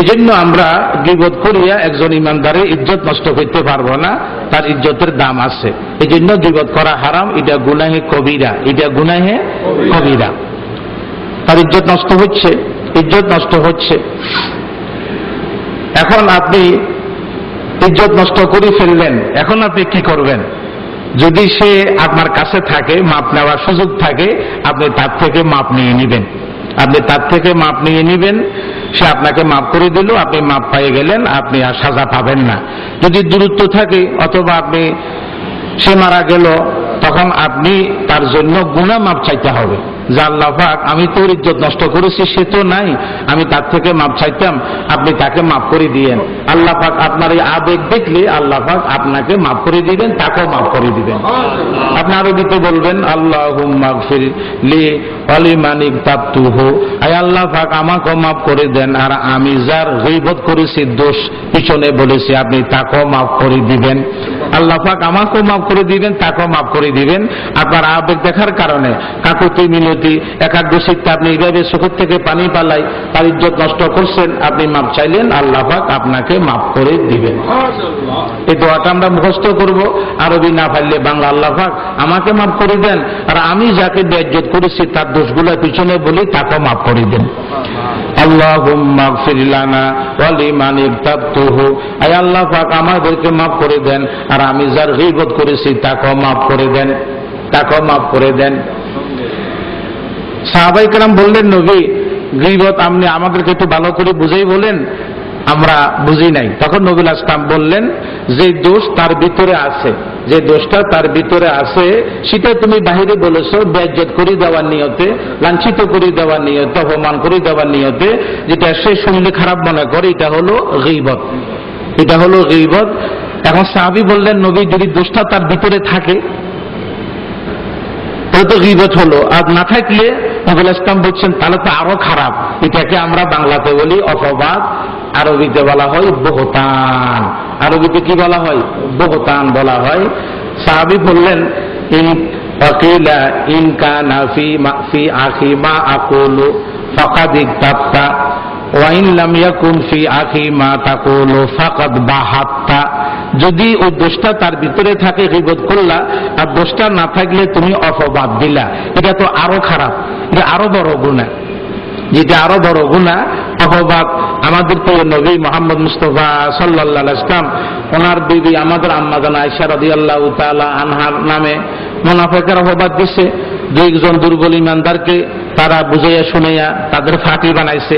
এই জন্য আমরা বিপদ করিয়া একজন ইমানদারের ইজ্জত নষ্ট করতে পারব না, তার ইজ্জতের দাম আছে। এই জন্য বিপদ করা হারাম, এটা গুনাহে কবিরা, এটা গুনাহে কবিরা। তার ইজ্জত নষ্ট হচ্ছে, ইজ্জত নষ্ট হচ্ছে। এখন আপনি ইজ্জত নষ্ট করে ফেললেন এখন আপনি কি করবেন? যদি সে আপনার কাছে থাকে, মাপ নেওয়ার সুযোগ থাকে, আপনি তার থেকে মাপ নিয়ে নেবেন। আপনি তার থেকে মাপ নিয়ে নিবেন, সে আপনাকে মাপ করে দিল, আপনি মাপ পাইয়ে গেলেন, আপনি আর সাজা পাবেন না। যদি দূরত্ব থাকে, অথবা আপনি সে মারা গেল, তখন আপনি তার জন্য গুণা মাপ চাইতে হবে। পাক, আমি তোর ইজ্জত নষ্ট করেছি, সে তো নাই। আমি তার থেকে মাপ চাইতাম, আপনি তাকে মাপ করে দিয়েন। আল্লাহ পাক আপনার এই আবেগ দেখলে আল্লাহ পাক আপনাকে মাপ করে দিবেন, তাকেও মাপ করে দিবেন। আপনি আরবিতে বলবেন আল্লাহ মাগফির লি তাপ্তুহু আয় আল্লাহ পাক, আমাকেও মাফ করে দেন, আর আমি যার গৈবত করেছি, দোষ পিছনে বলেছি, আপনি তাকেও মাফ করে দিবেন। আল্লাহ পাক আমাকেও মাফ করে দিবেন, তাকেও মাফ করে দিবেন। আপনার আবেগ দেখার কারণে কাকুতি মিনতি ইজ্জতি একাগ্রচিত্তে আপনি এইভাবে চোখের থেকে পানি পালাই তার ইজ্জত নষ্ট করছেন আপনি মাপ চাইলেন আল্লাহ পাক আপনাকে মাফ করে দিবেন। এই দোয়াটা আমরা মুখস্থ করব আরবি না পারলে বাংলা আল্লাহ পাক আমাকে মাফ করে দেন আর আমি যাকে বেজ্জত করেছি তার দোষগুলো পিছনে বলি তাকে মাফ করে দেন। আল্লাহ পাক আমাদেরকে মাফ করে দেন আর আমি যার গীবত করেছি তাকেও মাফ করে দেন তাকেও মাফ করে দেন। সাহাবাই কালাম বললেন, নবী গিবত আপনি আমাদেরকে একটু ভালো করে বুঝেই বলেন। আমরা বুঝি নাই। তখন নবীল আসলাম বললেন, যে দোষ তার ভিতরে আছে, যে দোষটা তার ভিতরে আছে, সেটা তুমি বাহিরে বলেছ, বেজ্জত করে দেওয়ার নিয়তে, লাঞ্ছিত করে দেওয়ার নিয়তে, অপমান করে দেওয়ার নিয়তে, যেটা সে শুনলে খারাপ মনে করে, এটা হলো গিবত এটা হলো গিবত এখন সাহাবি বললেন, নবী, যদি দোষটা তার ভিতরে থাকে তো গিবত হলো। আর না থাকলে নবুল ইসলাম বলছেন, তাহলে তো আরও খারাপ। এটাকে আমরা বাংলাতে বলি অপবাদ। আরবিতে বলা হয় বহতান। আরবিতে কি বলা হয়? বহতান বলা হয়। সাহাবি বললেন, ইন অকিলা ইন কানা ফি আখি মা ওয়াইন আখি মা ফাকাদ বাহাত্তা। যদি ওই দোষটা তার ভিতরে থাকে গিবত করলা, আর দোষটা না থাকলে তুমি অপবাদ দিলা। এটা তো আরও খারাপ, এটা আরও বড় গুণা। যেটা আরও বড় গুণা অপবাদ, আমাদের প্রিয় নবী মোহাম্মদ মুস্তফা সাল্লাহ ইসলাম ওনার বিবি আমাদের আম্মাদান আয়সা রদি আল্লাহ আনহার নামে মোনাফেকের অপবাদ দিছে। দুইজন দুর্বল ইমানদারকে তারা বুঝাইয়া শুনাইয়া তাদের ফাঁকি বানাইছে।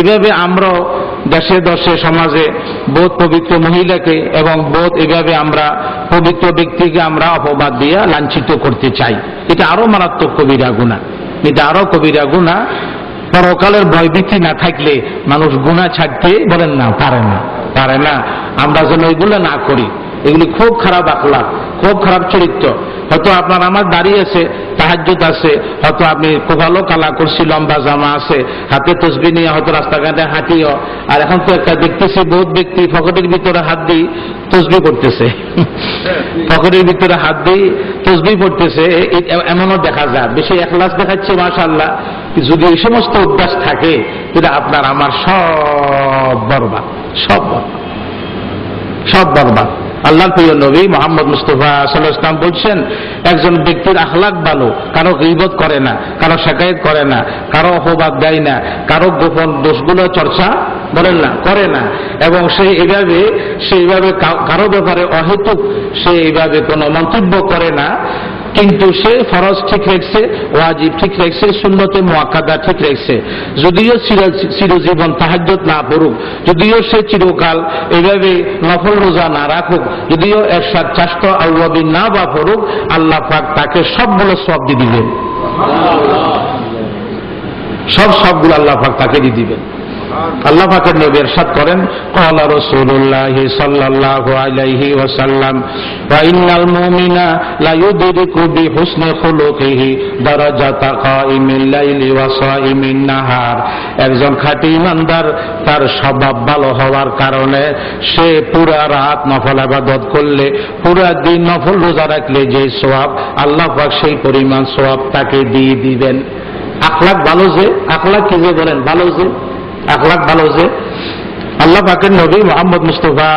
এভাবে আমরাও দেশে, দশে, সমাজে বোধ পবিত্র মহিলাকে এবং বোধ এভাবে আমরা পবিত্র ব্যক্তিকে আমরা অপবাদ দিয়া লাঞ্ছিত করতে চাই। এটা আরও মারাত্মক কবিরা গুণা এটা আরও কবিরা গুণা পরকালের ভয়ভীতি না থাকলে মানুষ গুণা ছাড়তে বলেন না, পারে না। পারে না। আমরা যেন এগুলো না করি। এগুলি খুব খারাপ আখলা খুব খারাপ চরিত্র। হয়তো আপনার আমার দাঁড়িয়ে আছে তাহাজ্জত আছে হয়তো আপনি খুব ভালো কালা করছি লম্বা জামা আছে হাতে তসবি নিয়ে হয়তো রাস্তাঘাটে হাঁটিও। আর এখন তো একটা দেখতেছি বহুত ব্যক্তি ফকটের ভিতরে হাত দিই তসবি করতেছে। <laughs> ফকটের ভিতরে হাত দিই তসবি এ- এমনও দেখা যায়। বেশি একলাস দেখাচ্ছে মাশাল্লাহ যদি এই সমস্ত অভ্যাস থাকে তাহলে আপনার আমার সব বরবাদ সব বরবাদ। সব বরবাদ। আল্লাহ প্রিয় নবী মোহাম্মদ মুস্তফা সাল্লাহ ইসলাম বলছেন, একজন ব্যক্তির আখলাক ভালো, কারও গিবত করে না, কারও শেখায়ত করে না, কারও অপবাদ দেয় না, কারও গোপন দোষগুলো চর্চা বলেন না, করে না। এবং সে এইভাবে সে এইভাবে কারও ব্যাপারে অহেতুক, সে এইভাবে কোনো মন্তব্য করে না। কিন্তু সে ফরজ ঠিক রেখছে, ওয়াজিব ঠিক রেখছে শূন্যতে মোয়াক্কাদা ঠিক রেখছে। যদিও চিরজীবন তাহাজ্জত না পড়ুক, যদিও সে চিরকাল এভাবে নফল রোজা না রাখুক, যদিও এরশাদ চাষ্ট আউয়াবিন না বা পড়ুক, আল্লাহ পাক তাকে সবগুলো সব দিয়ে দিবেন। সব সবগুলো আল্লাহ পাক তাকে দিয়ে দিবেন। আল্লাহ পাকের নবী এরশাদ করেন কলা রাসূলুল্লাহ সাল্লাল্লাহু আলাইহি ওয়াসাল্লাম, ওয়া ইন্নাল মুমিনা লা ইউদরিকু বি হুসনি খুলুকিহি দারাজাতা কাইমিল লাইলি ওয়া সাইমিন নাহার। একজন খাঁটি ইমানদার তার স্বভাব ভালো হওয়ার কারণে সে পুরা রাত নফল আবাদত করলে, পুরা দিন নফল রোজা রাখলে যে সওয়াব, আল্লাহ পাক সেই পরিমাণ সওয়াব তাকে দিয়ে দিবেন। আখলাক ভালো যে, আখলাক কি যে বলেন? ভালো যে। আখলাক ভালো যে আল্লাহ পাকের নবী মোহাম্মদ মুস্তফা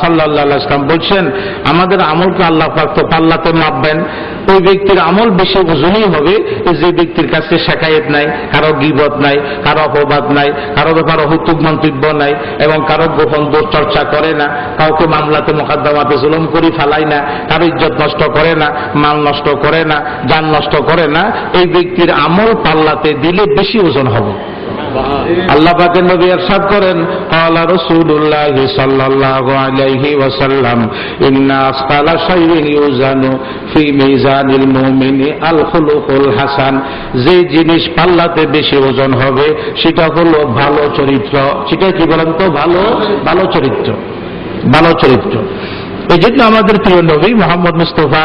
সাল্লাহ ইসলাম বলছেন, আমাদের আমলকে আল্লাহ পাক তো পাল্লাতে মাপবেন। ওই ব্যক্তির আমল বেশি ওজনই হবে যে ব্যক্তির কাছে শেখায়ত নাই, কারও গিবত নাই, কারও অপবাদ নাই, কারও ব্যাপার অহুতুক মন্তব্য নাই এবং কারও গোপন দোষ চর্চা করে না, কাউকে মামলাতে মোকাদ্দমাতে জুলুম করি ফেলায় না কারও ইজ্জত নষ্ট করে না, মাল নষ্ট করে না, যান নষ্ট করে না, এই ব্যক্তির আমল পাল্লাতে দিলে বেশি ওজন হবে। আল্লাহ পাকের নবী ইরশাদ করেন قال رسول الله صلى الله عليه وسلم ان اثقل شيء يوزن في ميزان المؤمن الخلق الحسن যে জিনিস পাল্লাতে বেশি ওজন হবে সেটা হলো ভালো চরিত্র সেটা কি বলেন তো ভালো ভালো চরিত্র ভালো চরিত্র এই জন্য আমাদের প্রিয় নবী মোহাম্মদ মুস্তফা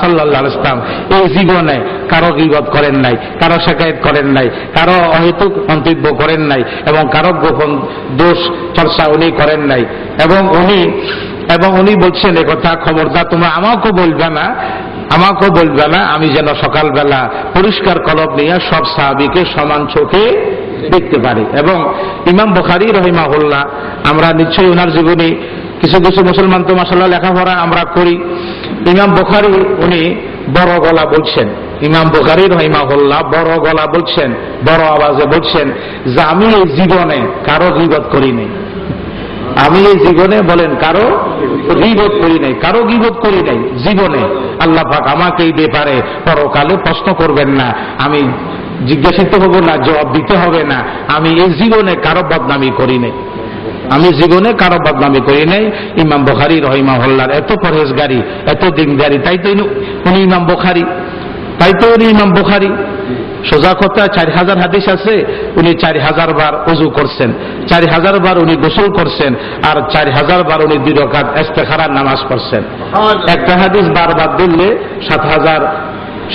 সাল্লাহ ইসলাম এই জীবনে কারও গিবত করেন নাই, কারও শেখায়ত করেন নাই, কারও অহেতুক মন্তব্য করেন নাই এবং কারও গোপন দোষ চর্চা উনি করেন নাই। এবং উনি এবং উনি বলছেন কথা খবরদার, তোমরা আমাকে বলবে না, আমাকেও বলবে না, আমি যেন সকালবেলা পরিষ্কার কলব নিয়ে সব সাহাবিকে সমান চোখে দেখতে পারি। এবং ইমাম বখারি রহিমাহুল্লাহ, আমরা নিশ্চয়ই ওনার জীবনী কিছু কিছু মুসলমান তো মাসাল্লাহ লেখাপড়া আমরা করি। ইমাম বখারি উনি বড় গলা বলছেন। ইমাম বুখারি রহিমাহুল্লাহ বড় গলা বলছেন, বড় আওয়াজে বলছেন যে আমি এই জীবনে কারও গিবত করিনি আমি এই জীবনে বলেন কারও গিবত করি নাই, কারও গিবত করি নাই, জীবনে। আল্লাহ পাক আমাকে এই ব্যাপারে পরকালে প্রশ্ন করবেন না। আমি জিজ্ঞাসিত হব না, জবাব দিতে হবে না। আমি এই জীবনে কারও বদনামি করি নাই। আমি জীবনে কারও বদনামি করি নাই। ইমাম বখারি রহিমা হল্লার এত পরহেজগারি এত দিনদারি তাই তো উনি ইমাম বখারি। তাই তো উনি ইমাম বুখারি। সোজা কথা চারি হাজার হাদিস আছে উনি চারি হাজার বার উজু করছেন। চারি হাজার বার উনি গোসল করছেন আর চারি হাজার বার উনি দুই রকাত এস্তেখারার নামাজ পড়ছেন। একটা হাদিস বারবার দিলে সাত হাজার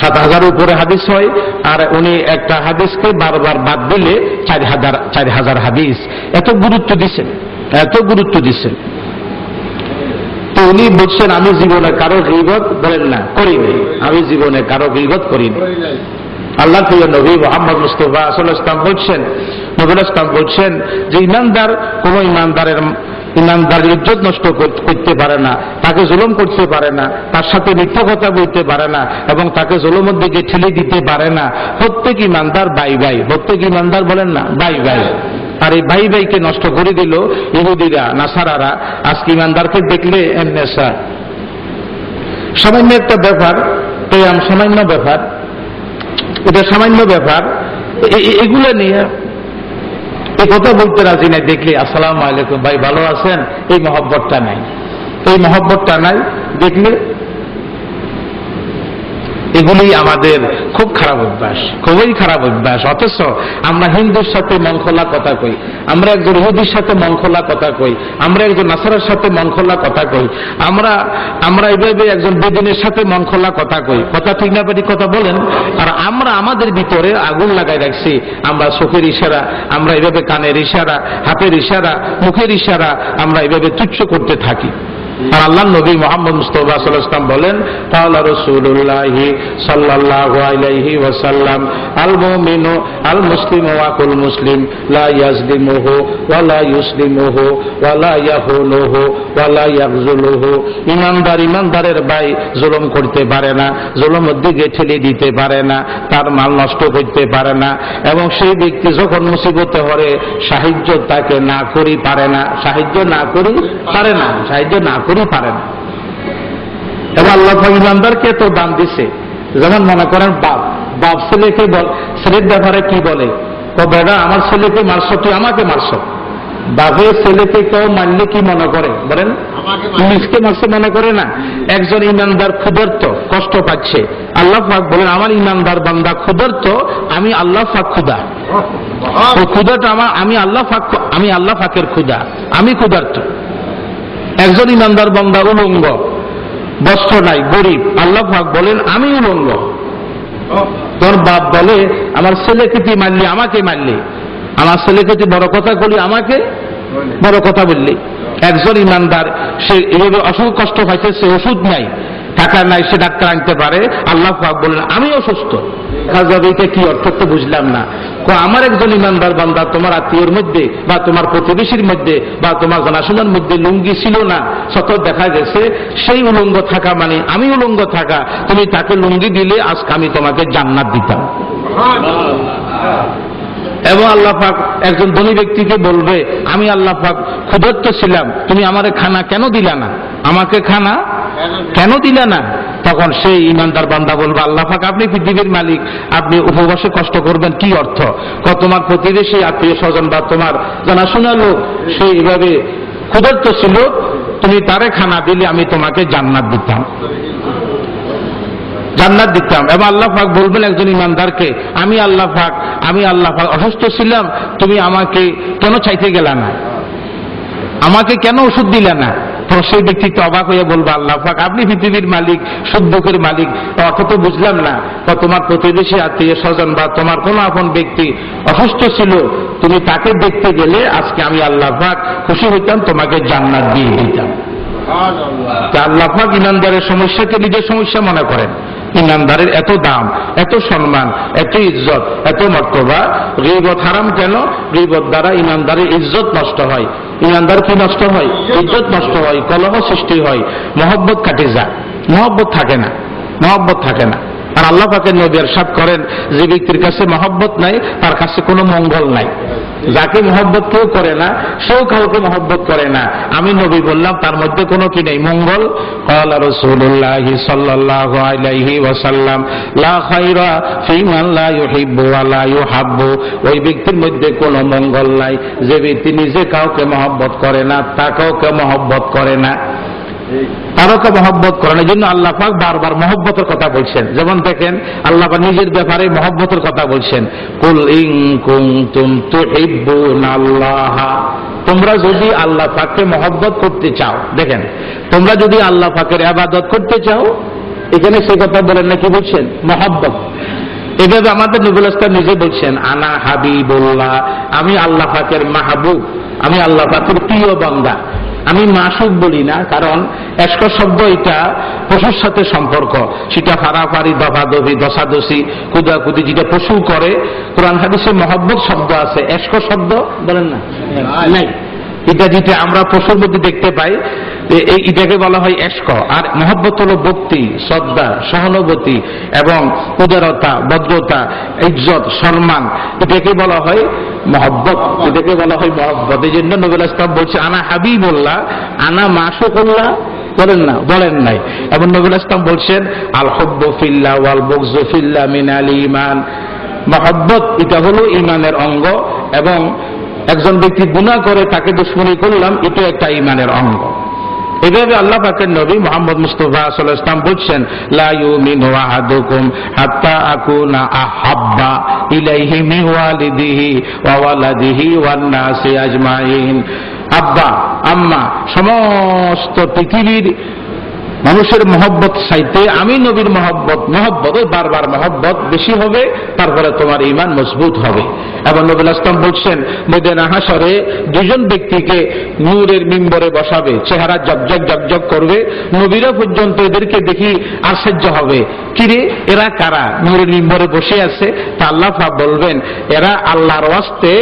সাত হাজার উপরে হাদিস হয় আর উনি একটা হাদিসকে বারবার বাদ দিলে চারি হাজার চারি হাজার হাদিস। এত গুরুত্ব দিচ্ছেন এত গুরুত্ব দিচ্ছেন। তো উনি বলছেন, আমি জীবনে কারও গিবত বলেন না, করিনি। আমি জীবনে কারও গিবত করিনি। আল্লাহ নবী মোহাম্মদ মুস্তফা আসল ইসলাম বলছেন নবুল ইসলাম বলছেন যে, ইমানদার, কোন ইমানদারের ইমানদারের ইজ্জত নষ্ট করতে পারে না, তাকে জুলুম করতে পারে না, তার সাথে মিথ্যা কথা বলতে পারে না এবং তাকে জুলুমের দিকে ঠেলে দিতে পারে না। প্রত্যেক ইমানদার বাই বাই, প্রত্যেক ইমানদার বলেন না, বাই বাই। আর এই ভাই ভাইকে নষ্ট করে দিল ইহুদিরা, নাসারারা। আজকে ইমানদারকে দেখলে এমনেসা সামান্য একটা ব্যাপার প্রেয়াম সামান্য ব্যাপার। এটা সামান্য ব্যাপার। এগুলো নিয়ে এই কথা বলতে রাজি নাই দেখলে আসসালাম আলাইকুম, ভাই ভালো আছেন? এই মহব্বতটা নাই। এই মহব্বতটা নাই, দেখলে এগুলি আমাদের খুব খারাপ অভ্যাস, খুবই খারাপ অভ্যাস। অথচ আমরা হিন্দুর সাথে মন খোলা কথা কই, আমরা একজন ইহুদির সাথে মন খোলা কথা কই, আমরা একজন নাসারের সাথে মন খোলা কথা কই, আমরা আমরা এইভাবে একজন বেদিনের সাথে মন খোলা কথা কই। কথা ঠিক না কথা বলেন, আর আমরা আমাদের ভিতরে আগুন লাগাই রাখছি। আমরা চোখের ইশারা, আমরা এইভাবে কানের ইশারা, হাতের ইশারা, মুখের ইশারা, আমরা এইভাবে তুচ্ছ করতে থাকি। আর আল্লাহ নবী মোহাম্মদ মুস্তফা সাল্লাম বলেন, কালা রসুল্লাহি সাল্লাল্লাহু আলাইহি ওয়াসাল্লাম আল মুমিনু আল মুসলিম ওয়াকুল মুসলিম লা ওয়া লা ইউসলিমুহু ওয়া লা ইয়াহুনুহু ওয়া লা ইমানদার ইমানদারের ভাই জুলুম করতে পারে না, জুলুমের দিকে ঠেলে দিতে পারে না, তার মাল নষ্ট করতে পারে না, এবং সেই ব্যক্তি যখন মুসিবতে হরে সাহায্য তাকে না করি পারে না, সাহায্য না করি পারে না, সাহায্য না করি পারে না এবং আল্লাহ ইমানদারকে তো দাম দিছে। যেমন মনে করেন বাপ বাপ ছেলেকে বল ছেলের ব্যাপারে কি বলে? ও বেটা আমার ছেলেকে মারছ তুই আমাকে মারছ। বাপের ছেলেকে কেউ মারলে কি মনে করে? বলেন। নিজকে মারছে। মনে করে না? একজন ইমানদার ক্ষুধার্ত কষ্ট পাচ্ছে। আল্লাহ পাক বলেন আমার ইমানদার বান্দা ক্ষুধার্ত আমি আল্লাহ পাক ক্ষুধা। ও ক্ষুধাটা আমার আমি আল্লাহ পাক আমি আল্লাহ পাকের ক্ষুধা। আমি ক্ষুধার্ত। একজন ইমানদার বন্দা উলঙ্গ, বস্ত্র নাই, গরিব। আল্লাহ ভাগ বলেন, আমি উলঙ্গ। তোর বাপ বলে, আমার ছেলেকে তুই মারলি, আমাকে মারলি। আমার ছেলেকে তুই বড় কথা বলি আমাকে বড় কথা বললি। একজন ইমানদার, সে এভাবে অসুখ কষ্ট পাইছে, সে ওষুধ নাই। টাকা নাই, সে ডাক্তার আনতে পারে। আল্লাহ বললেন আমি অসুস্থ এটা কি অর্থ তো বুঝলাম না। আমার একজন ইমানদার বান্দা তোমার আত্মীয়র মধ্যে বা তোমার প্রতিবেশীর মধ্যে বা তোমার জানাশোনার মধ্যে লুঙ্গি ছিল না সত দেখা গেছে, সেই উলঙ্গ থাকা মানে আমি উলঙ্গ থাকা। তুমি তাকে লুঙ্গি দিলে আজকে আমি তোমাকে জান্নাত দিতাম। এবং আল্লাহ পাক একজন ধনী ব্যক্তিকে বলবে, আমি আল্লাহ পাক ক্ষুধার্ত ছিলাম, তুমি আমারে খানা কেন দিলা না? আমাকে খানা কেন দিলে না? তখন সেই ইমানদার বান্দা বলবে, আল্লাহ পাক, আপনি পৃথিবীর মালিক, আপনি উপবাসে কষ্ট করবেন, কি অর্থ? ক, তোমার প্রতিবেশী, আত্মীয় স্বজন বা তোমার জানাশোনা লোক সেই এইভাবে ক্ষুধার্ত ছিল, তুমি তারে খানা দিলে আমি তোমাকে জান্নাত দিতাম। জান্নাত দিতাম। এবং আল্লাহ পাক বলবেন একজন ইমানদারকে, আমি আল্লাহ পাক, আমি আল্লাহ পাক অসুস্থ ছিলাম, তুমি আমাকে কেন চাইতে গেলে না? আমাকে কেন ওষুধ দিলে না? তো সেই ব্যক্তি অবাক হয়ে বলব, আল্লাহ পাক, আপনি পৃথিবীর মালিক সুদ্দুকের মালিক। অত তো বুঝলাম না। বা তোমার প্রতিবেশী, আত্মীয় স্বজন বা তোমার কোনো আপন ব্যক্তি অসুস্থ ছিল, তুমি তাকে দেখতে গেলে আজকে আমি আল্লাহ পাক খুশি হইতাম, তোমাকে জান্নাত দিয়ে দিতাম। তা আল্লাহ পাক ইমানদারের সমস্যাকে নিজের সমস্যা মনে করেন। ইমানদারের এত দাম, এত সম্মান, এত ইজ্জত, এত মর্তবা, গিবত হারাম কেন? গিবত দ্বারা ইমানদারের ইজ্জত নষ্ট হয়। ইমানদার কি নষ্ট হয়? ইজ্জত নষ্ট হয়, কলহ সৃষ্টি হয়। মহব্বত কাটে যায়। মহব্বত থাকে না। মহব্বত থাকে না। আর আল্লাহ পাকে নবী এরশাদ করেন যে ব্যক্তির কাছে মহব্বত নাই, তার কাছে কোনো মঙ্গল নাই। যাকে মহব্বত কেউ করে না, সেও কাউকে মহব্বত করে না। আমি নবী বললাম, তার মধ্যে কোনো কি নেই? মঙ্গল? কলা রসুল্লাহি সাল্লাহ আলাইহি ওয়াসাল্লাম, লা খাইরা ফিমান লা ইউহিব্বু ওয়া লা ইউহাব্বু। ওই ব্যক্তির মধ্যে কোনো মঙ্গল নাই। যে ব্যক্তি নিজে কাউকে মহব্বত করে না তাকেও কেউ মহব্বত করে না। তারকা মহব্বত করেন। এই জন্য আল্লাহ পাক বারবার মহব্বতের কথা বলছেন। যেমন দেখেন, আল্লাহ পাক নিজের ব্যাপারে মহব্বতের কথা বলছেন। কুল ইং কুনতুম তুহিব্বুনা আল্লাহ। তোমরা যদি আল্লাহ পাককে মহব্বত করতে চাও, দেখেন, তোমরা যদি আল্লাহ পাকের আবাদত করতে চাও, এখানে সে কথা বলেন না, কি বলছেন? মহব্বত। এভাবে আমাদের নবুল ইসলাম নিজে বলছেন, আনা হাবিবুল্লাহ, আমি আল্লাহ পাকের মাহবুব, আমি আল্লাহ পাকের প্রিয় বান্দা। আমি মাসুক বলি না কারণ এস্ক শব্দ এটা পশুর সাথে সম্পর্ক। সেটা ফারাফারি দফাদফি দশাদশি কুদাকুদি যেটা পশু করে। কোরআন হাদিসে মহব্বত শব্দ আছে। এস্ক শব্দ বলেন না? নাই। এটা যেটা আমরা পশুর মধ্যে দেখতে পাই এই এটাকে বলা হয় এস্ক আর মহব্বত হল ভক্তি, শ্রদ্ধা, সহানুভূতি এবং উদারতা, ভদ্রতা, ইজ্জত, সম্মান। এটাকে বলা হয় মহব্বত, এটাকে বলা হয় মহব্বত। এই জন্য নবুল ইসলাম বলছে, আনা হাবিবুল্লাহ, আনা মাসুকুল্লাহ বলেন না, বলেন নাই। এবং নবুল ইসলাম বলছেন, আল হব্ব ফিল্লা ওয়াল বকজু ফিল্লা মিন আল ইমান মহব্বত, এটা হলো ইমানের অঙ্গ এবং একজন ব্যক্তি গুনাহ করে, তাকে দুশ্মনী করলাম এটা একটা ইমানের অঙ্গ। এভাবে আল্লাহ পাকের নবী মোহাম্মদ মুস্তফা বলছেন, লা ইউমিনু আহাদুকুম হাত্তা আকুনা আহাব্বা ইলাইহি মিন ওয়ালিদিহি ওয়া ওয়ালাদিহি আজমাইন। আব্বা, আম্মা, সমস্ত পৃথিবীর মানুষের মহব্বত চাইতে আমি নবীর মহব্বত মহব্বত, ওই বারবার মহব্বত বেশি হবে, তারপরে তোমার ইমান মজবুত হবে। এবং নবুল আসলাম বলছেন মেদেনা হাসরে দুজন ব্যক্তিকে নূরের মিম্বরে বসাবে, চেহারা জকজক জকজক করবে, নবীরা পর্যন্ত এদেরকে দেখি আশ্চর্য হবে। কিরে এরা কারা? নূরের মিম্বরে বসে আছে, তা আল্লাহ বলবেন, এরা আল্লাহর ওয়াস্তে,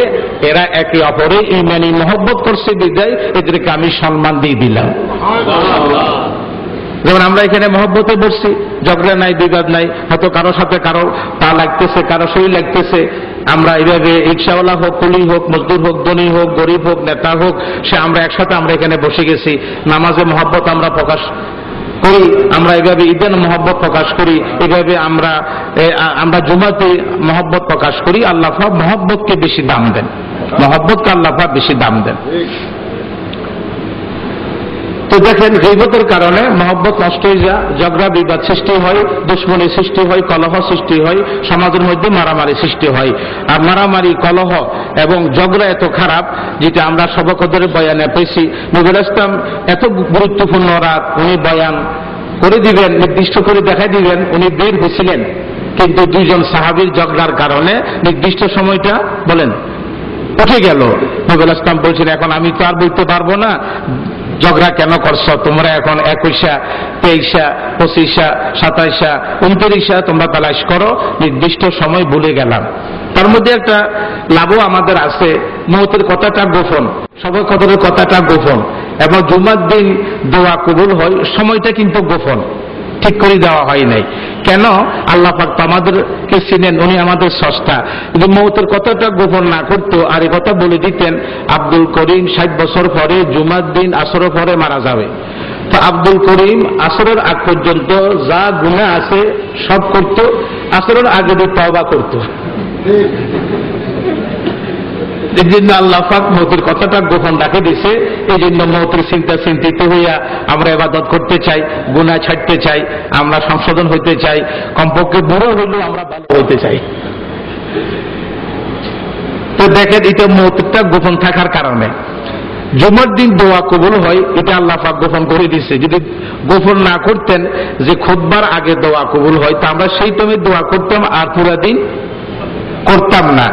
এরা একে অপরে ইমানি মহব্বত করছে বিদায়, এদেরকে আমি সম্মান দিয়ে দিলাম। যেমন আমরা এখানে মহব্বতে বসছি, ঝগড়া নাই, বিবাদ নাই, হয়তো কারও সাথে কারও পা লাগতেছে, কারও শরীর লাগতেছে। আমরা এইভাবে রিক্সাওয়ালা হোক কুলি হোক, মজদুর হোক, ধনী হোক, গরিব হোক, নেতা হোক, সে আমরা একসাথে আমরা এখানে বসে গেছি। নামাজে মহব্বত আমরা প্রকাশ করি, আমরা এভাবে ঈদের মহব্বত প্রকাশ করি এভাবে আমরা আমরা জুমাতে মহব্বত প্রকাশ করি। আল্লাহ মহব্বতকে বেশি দাম দেন। মহব্বতকে আল্লাহ বেশি দাম দেন। তো দেখেন গৈবতের কারণে মহব্বত নষ্ট হয়ে যা ঝগড়া, বিবাদ সৃষ্টি হয়, দুশ্মনী সৃষ্টি হয়, কলহ সৃষ্টি হয়, সমাজের মধ্যে মারামারি সৃষ্টি হয়। আর মারামারি, কলহ এবং ঝগড়া এত খারাপ, যেটা আমরা সবকদের বয়ানে পেয়েছি। নবুল ইসলাম এত গুরুত্বপূর্ণ রাত উনি বয়ান করে দিবেন, নির্দিষ্ট করে দেখাই দিবেন, উনি বের হয়েছিলেন। কিন্তু দুইজন সাহাবীর ঝগড়ার কারণে নির্দিষ্ট সময়টা, বলেন, উঠে গেল। নবুল ইসলাম বলছেন, এখন আমি তো আর বলতে পারব না। ঝগড়া কেন করছ? তোমরা এখন একুশা, তেইশা, পঁচিশা, সাতাইশা, উনত্রিশা তোমরা তালাশ করো, নির্দিষ্ট সময় ভুলে গেলাম। তার মধ্যে একটা লাভও আমাদের আছে মহতের কথাটা গোপন, সবাই কদরের কথাটা গোপন, এবং জুমার দিন দোয়া কবুল হয়, সময়টা কিন্তু গোপন। ঠিক করে দেওয়া হয় নাই। কেন? আল্লাহ পাক তো আমাদেরকে চিনেন, উনি আমাদের সস্তা যদি মৌতের কথাটা গোপন না করতো আর এ কথা বলে দিতেন, আব্দুল করিম ষাট বছর পরে জুমার দিন আসরের পরে মারা যাবে। তো আব্দুল করিম আসরের আগ পর্যন্ত যা গুণা আছে সব করত, আসরের আগে দিয়ে তওবা করত। এই জন্য আল্লাহ পাক মৌতের কথাটা গোপন রাখে দিছে এই জন্য মৌতের চিন্তা চিন্তিত হইয়া আমরা এবাদত করতে চাই গুণা ছাড়তে চাই, আমরা সংশোধন হইতে চাই, কমপক্ষে বুড়ো হইলেও আমরা ভালো হইতে চাই। তো দেখেন, এটা মৌতটা গোপন থাকার কারণে। জুমার দিন দোয়া কবুল হয়, এটা আল্লাহ পাক গোপন করে দিচ্ছে যদি গোপন না করতেন যে খুববার আগে দোয়া কবুল হয়, তা আমরা সেই টাইমে দোয়া করতাম আর পুরা দিন করতাম না।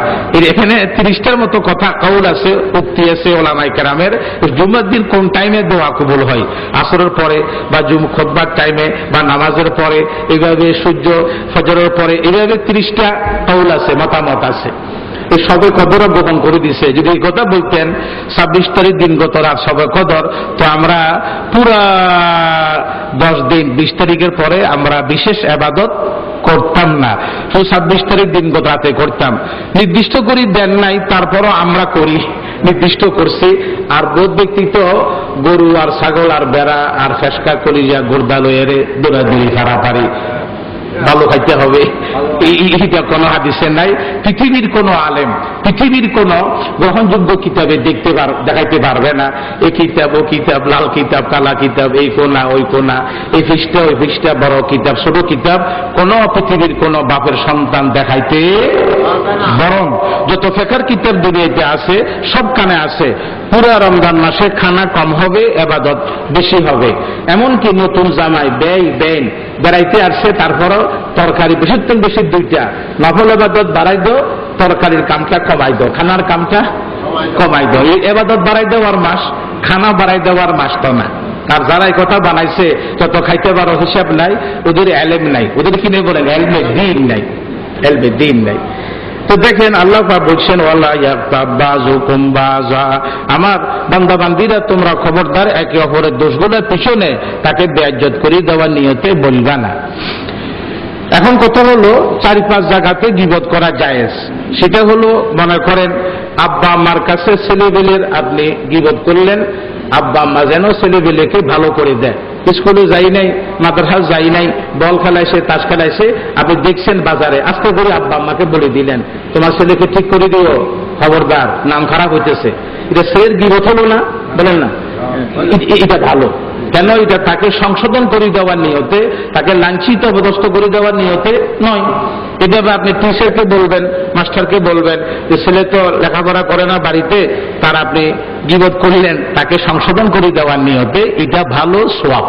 এখানে তিরিশটার মতো কথা কাউল আছে, উক্তি আছে, ওলামাই কেরামের। জুমার দিন কোন টাইমে দোয়া কবুল হয়? আসরের পরে বা জুম খোদবার টাইমে বা নামাজের পরে, এভাবে সূর্য, ফজরের পরে, এভাবে তিরিশটা কাউল আছে, মতামত আছে। এই সবে কদর গোপন করে দিছে। যদি এই কথা বলতেন, ছাব্বিশ তারিখ দিন গত রাত সবে কদর, তো আমরা পুরা দশ দিন, বিশ তারিখের পরে আমরা বিশেষ আবাদত করতাম না। শুধু ছাব্বিশ তারিখ দিন গত রাতে করতাম। নির্দিষ্ট করে দেন নাই, তারপরও আমরা করি। নির্দিষ্ট করছি। আর বোধ ব্যক্তি তো গরু আর ছাগল আর বেড়া আর ফেসকা, কলিজা গোর্দালয়ের দৌড়াদৌড়ি পারি ভালো খাইতে হবে। এই- এই- এইটা কোনো হাদিসে নাই। পৃথিবীর কোন আলেম, পৃথিবীর কোন গ্রহণযোগ্য কিতাবে দেখতে দেখাইতে পারবে না। এই কিতাব, ও কিতাব, লাল কিতাব, কালা কিতাব, এই কোনা, ওই কোনা এই পৃষ্ঠা, ওই পৃষ্ঠা, বড় কিতাব, ছোট কিতাব, কোন পৃথিবীর কোন বাপের সন্তান দেখাইতে বরং যত ফেকার কিতাব দুনিয়াতে আছে, সব কানে আছে। পুরা রমজান মাসে খানা কম হবে, এবাদত বেশি হবে। এমনকি নতুন জামাই ব্যয় দেন বেড়াইতে আসছে তারপরও তরকারি বেশি তো বেশি দুইটা। নফল এবাদত বাড়াই দো তরকারির কামটা কমাই দো খানার কামটা কমাই দো এই এবাদত বাড়াই দেওয়ার মাস, খানা বাড়াই দেওয়ার মাস তো না। আর যারা এই কথা বানাইছে, যত খাইতে পারো হিসাব নাই, ওদের এলেম নাই। ওদের কিনে বলেন, এলমে দিন নাই। এলমে দিন নাই। তো দেখেন আল্লাহ বলছেন আমার বান্দা বান্দিরা তোমরা খবরদার একে অপরের দোষগুলোর পিছনে তাকে বেআজত করিয়ে দেওয়ার নিয়তে বলবা না। এখন কথা হলো চার পাঁচ জায়গাতে গিবত করা জায়েজ। সেটা হলো মনে করেন আব্বা আম্মার কাছে ছেলেবেলের আপনি গিবত করলেন আব্বা আম্মা যেন ছেলেবেলেকে ভালো করে দেয়। স্কুলে যাই নাই মাদ্রাসা যাই নাই বল খেলাইছে তাস খেলাইছে আপনি দেখছেন বাজারে আস্তে করে আব্বা আম্মাকে বলে দিলেন তোমার ছেলেকে ঠিক করে দিও খবরদার নাম খারাপ হইতেছে। এটা ছেলের গিবত হলো না? বলেন না। এ- এটা ভালো। কেন এটা তাকে সংশোধন করে দেওয়ার নিয়তে, তাকে লাঞ্ছিত অবদস্ত করে দেওয়ার নিয়তে নয়। এভাবে আপনি টিচারকে বলবেন, মাস্টারকে বলবেন, যে ছেলে তো লেখাপড়া করে না বাড়িতে, তার আপনি গিবত করলেন, তাকে সংশোধন করে দেওয়ার নিয়তে এটা ভালো সোয়াব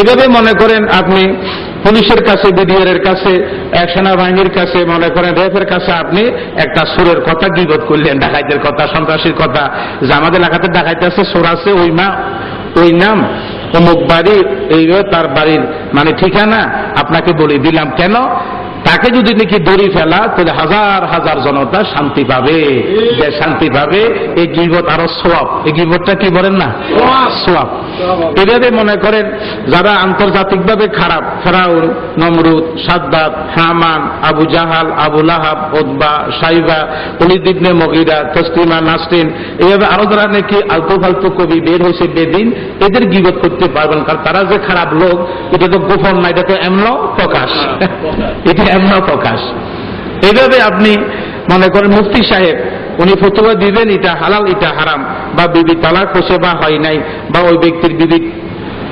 এভাবে মনে করেন আপনি পুলিশের কাছে বিডিআর এর কাছে সেনাবাহিনীর কাছে, মনে করেন রেফের কাছে আপনি একটা সুরের কথা গিবত করলেন, ডাকাইতের কথা, সন্ত্রাসীর কথা। যে আমাদের এলাকাতে ডাকাইতে আছে সুর আছে, ওই মা, ওই নাম, অমুক বাড়ি এই তার বাড়ির মানে ঠিকানা আপনাকে বলে দিলাম। কেন? তাকে যদি নাকি দড়ি ফেলা তাহলে হাজার হাজার জনতা শান্তি পাবে যে শান্তি পাবে। এই গিবত আরও সোয়াব। এই গিবতটা কি বলেন না? সোয়াব। এভাবে মনে করেন যারা আন্তর্জাতিকভাবে খারাপ ফেরাউন নমরুদ সাদ্দাত হামান আবু জাহাল আবু লাহাব ওদবা সাইবা অলিদিবনে মগিরা তসলিমা নাসরিন এইভাবে আরও যারা নাকি আলতু ফালতু কবি বের হয়েছে বেদিন এদের গিবত করতে পারবেন। কারণ তারা যে খারাপ লোক এটা তো গোপন না এটা তো এমন প্রকাশ। এটা এমন প্রকাশ। এইভাবে আপনি মনে করেন মুফতি সাহেব, উনি ফতুয়া দিবেন এটা হালাল এটা হারাম, বা বিবি তালাক হয়েছে বা হয় নাই, বা ওই ব্যক্তির বিবি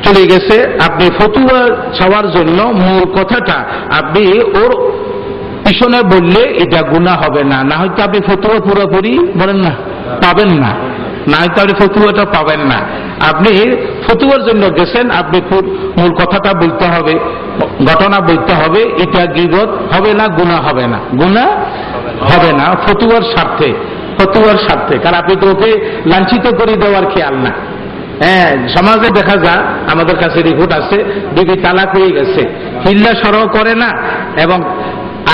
চলে গেছে, আপনি ফতুয়া ছাওয়ার জন্য মূল কথাটা আপনি ওর পিছনে বললে এটা গুণা হবে না। না হয়তো আপনি ফতুয়া পুরোপুরি বলেন না, পাবেন না। না হয়তো আপনি ফতুয়াটা পাবেন না। আপনি ফতুয়ার জন্য গেছেন, আপনি মূল কথাটা বলতে হবে, ঘটনা বলতে হবে, এটা গিবত হবে না গুণা হবে না। গুণা হবে না, ফতুয়ার স্বার্থে ফতুয়ার স্বার্থে। কারণ আপনি তো ওকে লাঞ্ছিত করে দেওয়ার খেয়াল না। হ্যাঁ সমাজে দেখা যায়, আমাদের কাছে রিপোর্ট আছে, বিবি তালাক হয়ে গেছে। হিল্লা সরহ করে না, এবং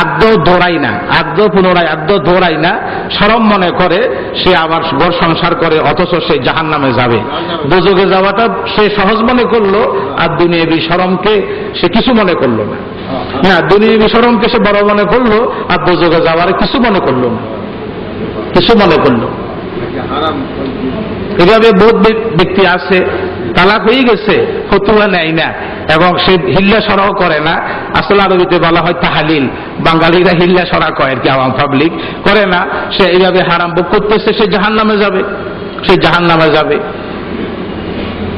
আদ্য দৌড়াই না আদ্য পুনরায় আদ্য দৌড়াই না সরম মনে করে, সে আবার ঘর সংসার করে, অথচ সে জাহান নামে যাবে। দুযোগে যাওয়াটা সে সহজ মনে করল, আর দুনিয়াবি সরমকে সে কিছু মনে করল না। না, দুনিয়াবি সরমকে সে বড় মনে করল, আর দুযোগে যাওয়ার কিছু মনে করল না। কিছু মনে করল এভাবে বোধ ব্যক্তি আছে তালাক হয়ে গেছে, ফতুয়া নেয় না এবং সে হিল্লা সরাও করে না। আসলে আরবিতে বলা হয় তাহালিল। বাঙালিরা হিল্লা সরা করে আর কি, আওয়াম পাবলিক করে না। সে এইভাবে হারাম ভোগ করতেছে, সে জাহান নামে যাবে। সে জাহান নামে যাবে।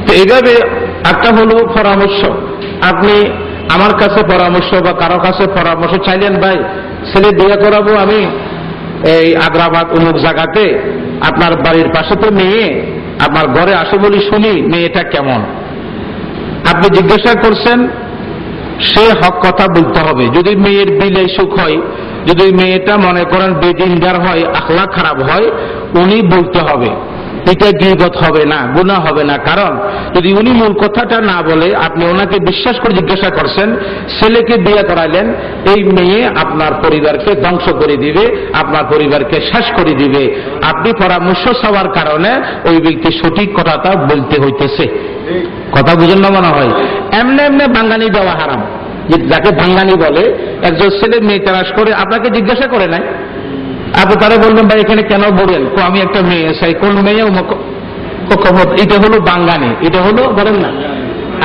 তো এইভাবে একটা হলো পরামর্শ। আপনি আমার কাছে পরামর্শ বা কারও কাছে পরামর্শ চাইলেন, ভাই, ছেলে বিয়ে করাবো আমি এই আগ্রাবাদ অমুক জায়গাতে, আপনার বাড়ির পাশে তো মেয়ে আপনার ঘরে আসে বলি শুনি, মেয়েটা কেমন? আপনি জিজ্ঞাসা করছেন, সে হক কথা বলতে হবে। যদি মেয়ের বিলে সুখ হয়, যদি মেয়েটা মনে করেন বেদিনদার হয়, আখলা খারাপ হয়, উনি বলতে হবে। এটা গিবত হবে না গুণা হবে না। কারণ, যদি উনি মূল কথাটা না বলে, আপনি ওনাকে বিশ্বাস করে জিজ্ঞাসা করছেন, ছেলেকে বিয়ে করাইলেন এই মেয়ে আপনার পরিবারকে ধ্বংস করে দিবে, আপনার পরিবারকে শেষ করে দিবে। আপনি পরামর্শ চাওয়ার কারণে ওই ব্যক্তি সঠিক কথাটা বলতে হইতেছে। কথা বুঝেন না মনে হয়? এমনি এমনি বাঙ্গানি দেওয়া হারাম। যাকে ভাঙ্গানি বলে, একজন ছেলে মেয়ে তালাশ করে আপনাকে জিজ্ঞাসা করে নাই। আপনি তারা বললেন ভাই, এখানে কেন বলেন? তো আমি একটা মেয়ে চাই কোন মেয়ে কক্ষপথ, এটা হলো বাঙ্গানি, এটা হলো বলেন না?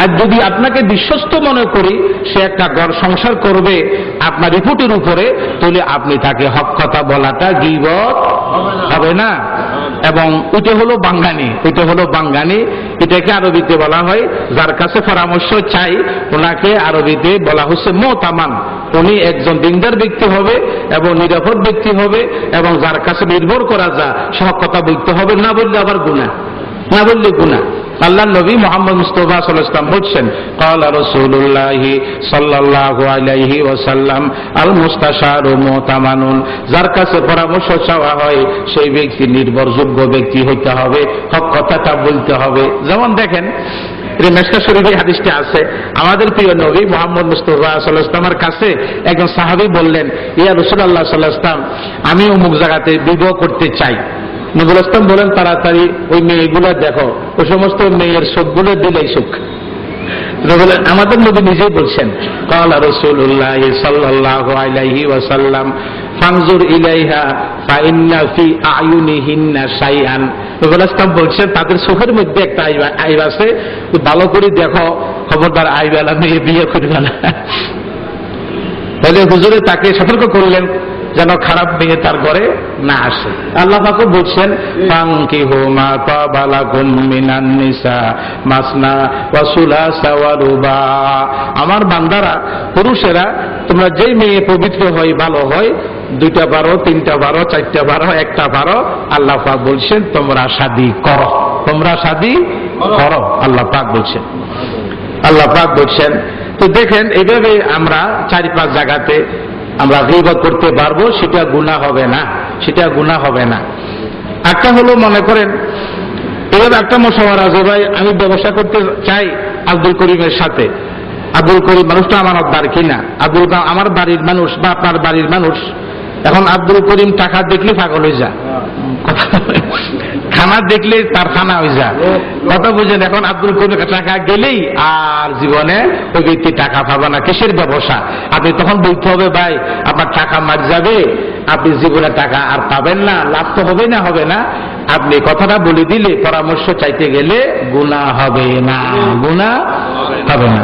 আর যদি আপনাকে বিশ্বস্ত মনে করি, সে একটা ঘর সংসার করবে আপনার রিপোর্টের উপরে, তাহলে আপনি তাকে হক কথা বলাটা গিবত হবে না। এবং এটা হলো বাঙ্গানি এটা হলো বাঙ্গানি, এটাকে আরবিতে বলা হয়, যার কাছে পরামর্শ চাই, ওনাকে আরবিতে বলা হচ্ছে মোতামান। উনি একজন দিনদার ব্যক্তি হবে এবং নিরাপদ ব্যক্তি হবে এবং যার কাছে নির্ভর করা যা, সব কথা বলতে হবে, না বললে আবার গুণা না বললে গুণা আল্লাহ নবী মোহাম্মদ মুস্তফা সাল্লাম বলছেন কলা রসুল্লাহি সাল্লাহ আলাইহি ওসাল্লাম আল মুস্তাশার মোতামানুন, যার কাছে পরামর্শ চাওয়া হয়, সেই ব্যক্তি নির্ভরযোগ্য ব্যক্তি হইতে হবে, হক কথাটা বলতে হবে। যেমন দেখেন মেসকা শরীফে হাদিসটি আছে, আমাদের প্রিয় নবী মোহাম্মদ মুস্তফা সাল্লাহামের কাছে একজন সাহাবি বললেন, ইয়া রসুল আল্লাহ সাল্লাহাম আমি অমুক জায়গাতে বিবাহ করতে চাই। নজরুল ইসলাম বলেন, তাড়াতাড়ি ওই মেয়েগুলো দেখো। ওই সমস্ত মেয়ের সুখগুলো দিলেই সুখ আমাদের নবী নিজেই বলছেন, কালা রসুল্লাহ সাল্লাহ আলাইহি ওয়াসাল্লাম ফাংজুর ইলাইহা ইসলাম বলছেন, তাদের সুখের মধ্যে একটা আইব আছে। ভালো করে দেখো, খবরদার আইবেলা, মেয়ে বিয়ে করবে না তাহলে হুজুরে তাকে সতর্ক করলেন। যেন খারাপ মেয়ে তার ঘরে না আসে। আল্লাহ পাকও বলছেন ফাঙ্কি হোমা পাবালাকুম মিনান নিসা মাসনা ওয়াসুলা সাওয়ারুবা আমার বান্দারা, পুরুষেরা, তোমরা যেই মেয়ে পবিত্র হয়, ভালো হয়, দুইটা বারো, তিনটা বারো, চারটা বারো, একটা বারো, আল্লাহ পাক বলছেন, তোমরা শাদি করো। তোমরা শাদি করো, আল্লাহ পাক বলছেন। আল্লাহ পাক বলছেন, তো দেখেন এইভাবে আমরা চারি পাঁচ জায়গাতে আমরা গিবত করতে পারব, সেটা গুণা হবে না, সেটা গুণা হবে না। একটা হলো, মনে করেন, এবার একটা মশাওয়ার আছে, ভাই, আমি ব্যবসা করতে চাই আব্দুল করিমের সাথে। আব্দুল করিম মানুষটা আমার আমানতদার কিনা? আব্দুল আমার বাড়ির মানুষ বা আপনার বাড়ির মানুষ। এখন আব্দুল করিম টাকা দেখলে পাগল হয়ে যা খানা দেখলে তার খানা হয়ে যা কথা বুঝেন এখন আব্দুল করিম টাকা গেলেই আর জীবনে ওই ব্যক্তি টাকা পাবে না কিসের ব্যবসা? আপনি তখন বলতে হবে ভাই আপনার টাকা মার যাবে আপনি জীবনে টাকা আর পাবেন না লাভ তো হবে না হবে না। আপনি কথাটা বলে দিলে পরামর্শ চাইতে গেলে গুণা হবে না গুণা হবে না।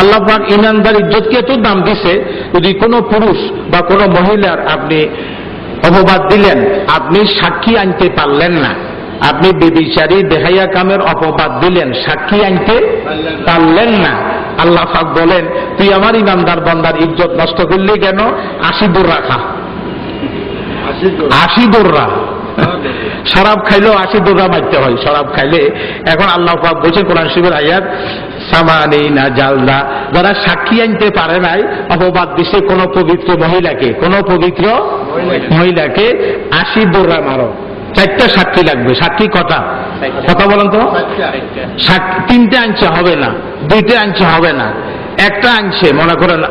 আল্লাহ পাক ইমানদার ইজ্জতকে এত দাম দিছে যদি কোনো পুরুষ বা কোনো মহিলার আপনি অপবাদ দিলেন আপনি সাক্ষী আনতে পারলেন না। আপনি বেবিচারী দেহাইয়া কামের অপবাদ দিলেন সাক্ষী আনতে পারলেন না। আল্লাহ পাক বলেন তুই আমার ইমানদার বান্দার ইজ্জত নষ্ট করলি কেন? আশি দূর রাখা আশি শরাব খাইলেও আশি মারতে হয়। শরাব খাইলে এখন আল্লাহ পাক বলছে কোরআন শিবের আয়াত সামানি না জালদা। যারা সাক্ষী আনতে পারে নাই অপবাদ দিছে কোন পবিত্র মহিলাকে কোন পবিত্র মহিলাকে। আশি দৌড়া মারো। চারটা সাক্ষী লাগবে। সাক্ষী কটা? কথা বলেন তো। সাক্ষী তিনটে আনছে হবে না। দুইটা আনছে হবে না। একটা আনছে মনে করেন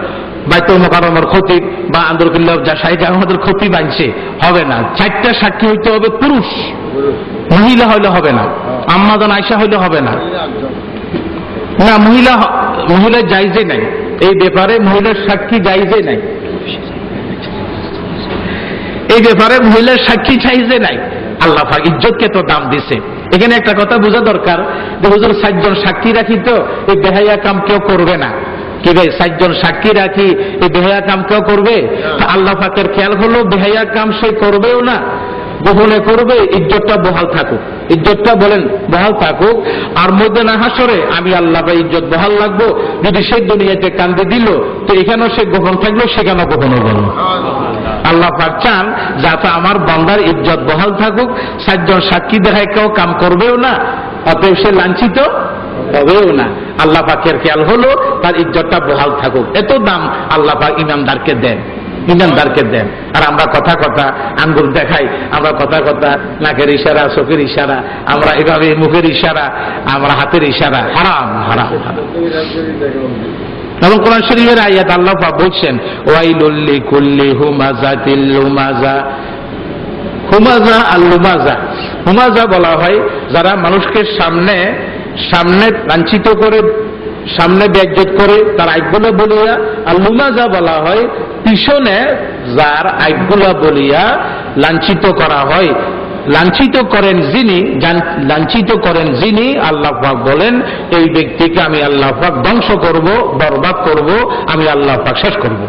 বাইতুল মোকারমের খতিব বা আন্দরকুল্লাহ যা সাহিদ আহমদের খতিব আনছে হবে না। চারটা সাক্ষী হইতে হবে পুরুষ। মহিলা হইলে হবে না। আম্মাদান আয়সা হইলে হবে না। না মহিলা মহিলা জাইজে নাই। এই ব্যাপারে মহিলার সাক্ষী জাইজে নাই। এই ব্যাপারে মহিলার সাক্ষী চাইজে নাই। আল্লাহ পাক ইজ্জতকে তো দাম দিছে। এখানে একটা কথা বোঝা দরকার যে হুজুর সাতজন সাক্ষী রাখি তো এই বেহাইয়া কাম কেউ করবে না। কি ভাই সাতজন সাক্ষী রাখি এই বেহাইয়া কাম কেউ করবে? আল্লাহ পাকের খেয়াল হলো বেহাইয়া কাম সে করবেও না। গোপনে করবে, ইজ্জতটা বহাল থাকুক। ইজ্জতটা বলেন, বহাল থাকুক। আর মধ্যে না হাসরে, আমি আল্লাহ বা ইজ্জত বহাল লাগবো যদি সেই দুনিয়াতে কান্দে দিল, তো এখানেও সে গোপন থাকল সেখানেও গোপন গেল আল্লাহ পাক চান, যাতে আমার বান্দার ইজ্জত বহাল থাকুক। সাতজন সাক্ষী দেখায় কেউ কাম করবেও না, অতএব সে লাঞ্ছিত হবেও না। আল্লাহ পাকের খেয়াল হলো, তার ইজ্জতটা বহাল থাকুক। এত দাম আল্লাহ পাক ইমানদারকে দেন। ইমানদারকে দেন। আর আমরা কথা কথা আঙ্গুল দেখাই, আমরা কথা কথা নাকের ইশারা, চোখের ইশারা, আমরা এভাবে মুখের ইশারা, আমরা হাতের ইশারা। হারাম হারাম হারাম। এবং কোরআন শরীফের আয়াত আল্লাহ বলছেন ওয়াইলুল্লি কুল্লি হুমাজাতিল লুমাজা। হুমাজা আর লুমাজা। হুমাজা বলা হয় যারা মানুষকে সামনে সামনে লাঞ্ছিত করে সামনে ব্যাজ্যত করে তার আইগুলা বলিয়া, আর লুমাজা বলা হয়, পিছনে যার আইগুলা বলিয়া লাঞ্ছিত করা হয়। লাঞ্ছিত করেন যিনি লাঞ্ছিত করেন যিনি, আল্লাহ পাক বলেন, এই ব্যক্তিকে আমি আল্লাহ পাক ধ্বংস করব, বরবাদ করব, আমি আল্লাহ পাক শেষ করব।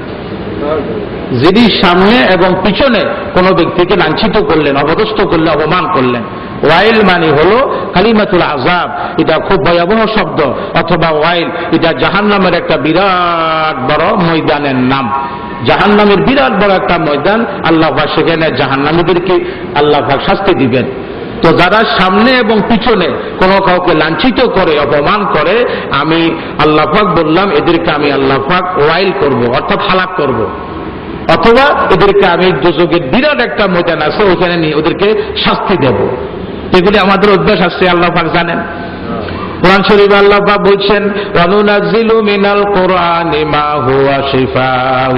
যিনি সামনে এবং পিছনে কোন ব্যক্তিকে লাঞ্ছিত করলেন অবদস্থ করলেন, অপমান করলেন ওয়াইল মানে হলো কালিমাতুল আজাব এটা খুব ভয়াবহ শব্দ। অথবা ওয়াইল, এটা জাহান নামের একটা বিরাট বড় ময়দানের নাম। জাহান নামের বিরাট বড় একটা ময়দান, আল্লাহ সেখানে জাহান নামীদেরকে আল্লাহ শাস্তি দিবেন। তো যারা সামনে এবং পিছনে কোনো কাউকে লাঞ্ছিত করে, অপমান করে, আমি আল্লাহ পাক বললাম, এদেরকে আমি আল্লাহ পাক ওয়াইল করব, অর্থাৎ হালাক করব। অথবা এদেরকে আমি দুযোগের বিরাট একটা ময়দান আছে, ওইখানে নিয়ে ওদেরকে শাস্তি দেব। এগুলি আমাদের অভ্যাস আছে, আল্লাহ পাক জানেন। কোরআন শরীফ আল্লাহ পাক বলছেন, ওয়ানুনাজ্জিলু মিনাল কোরআনি মা হুয়া শিফাউ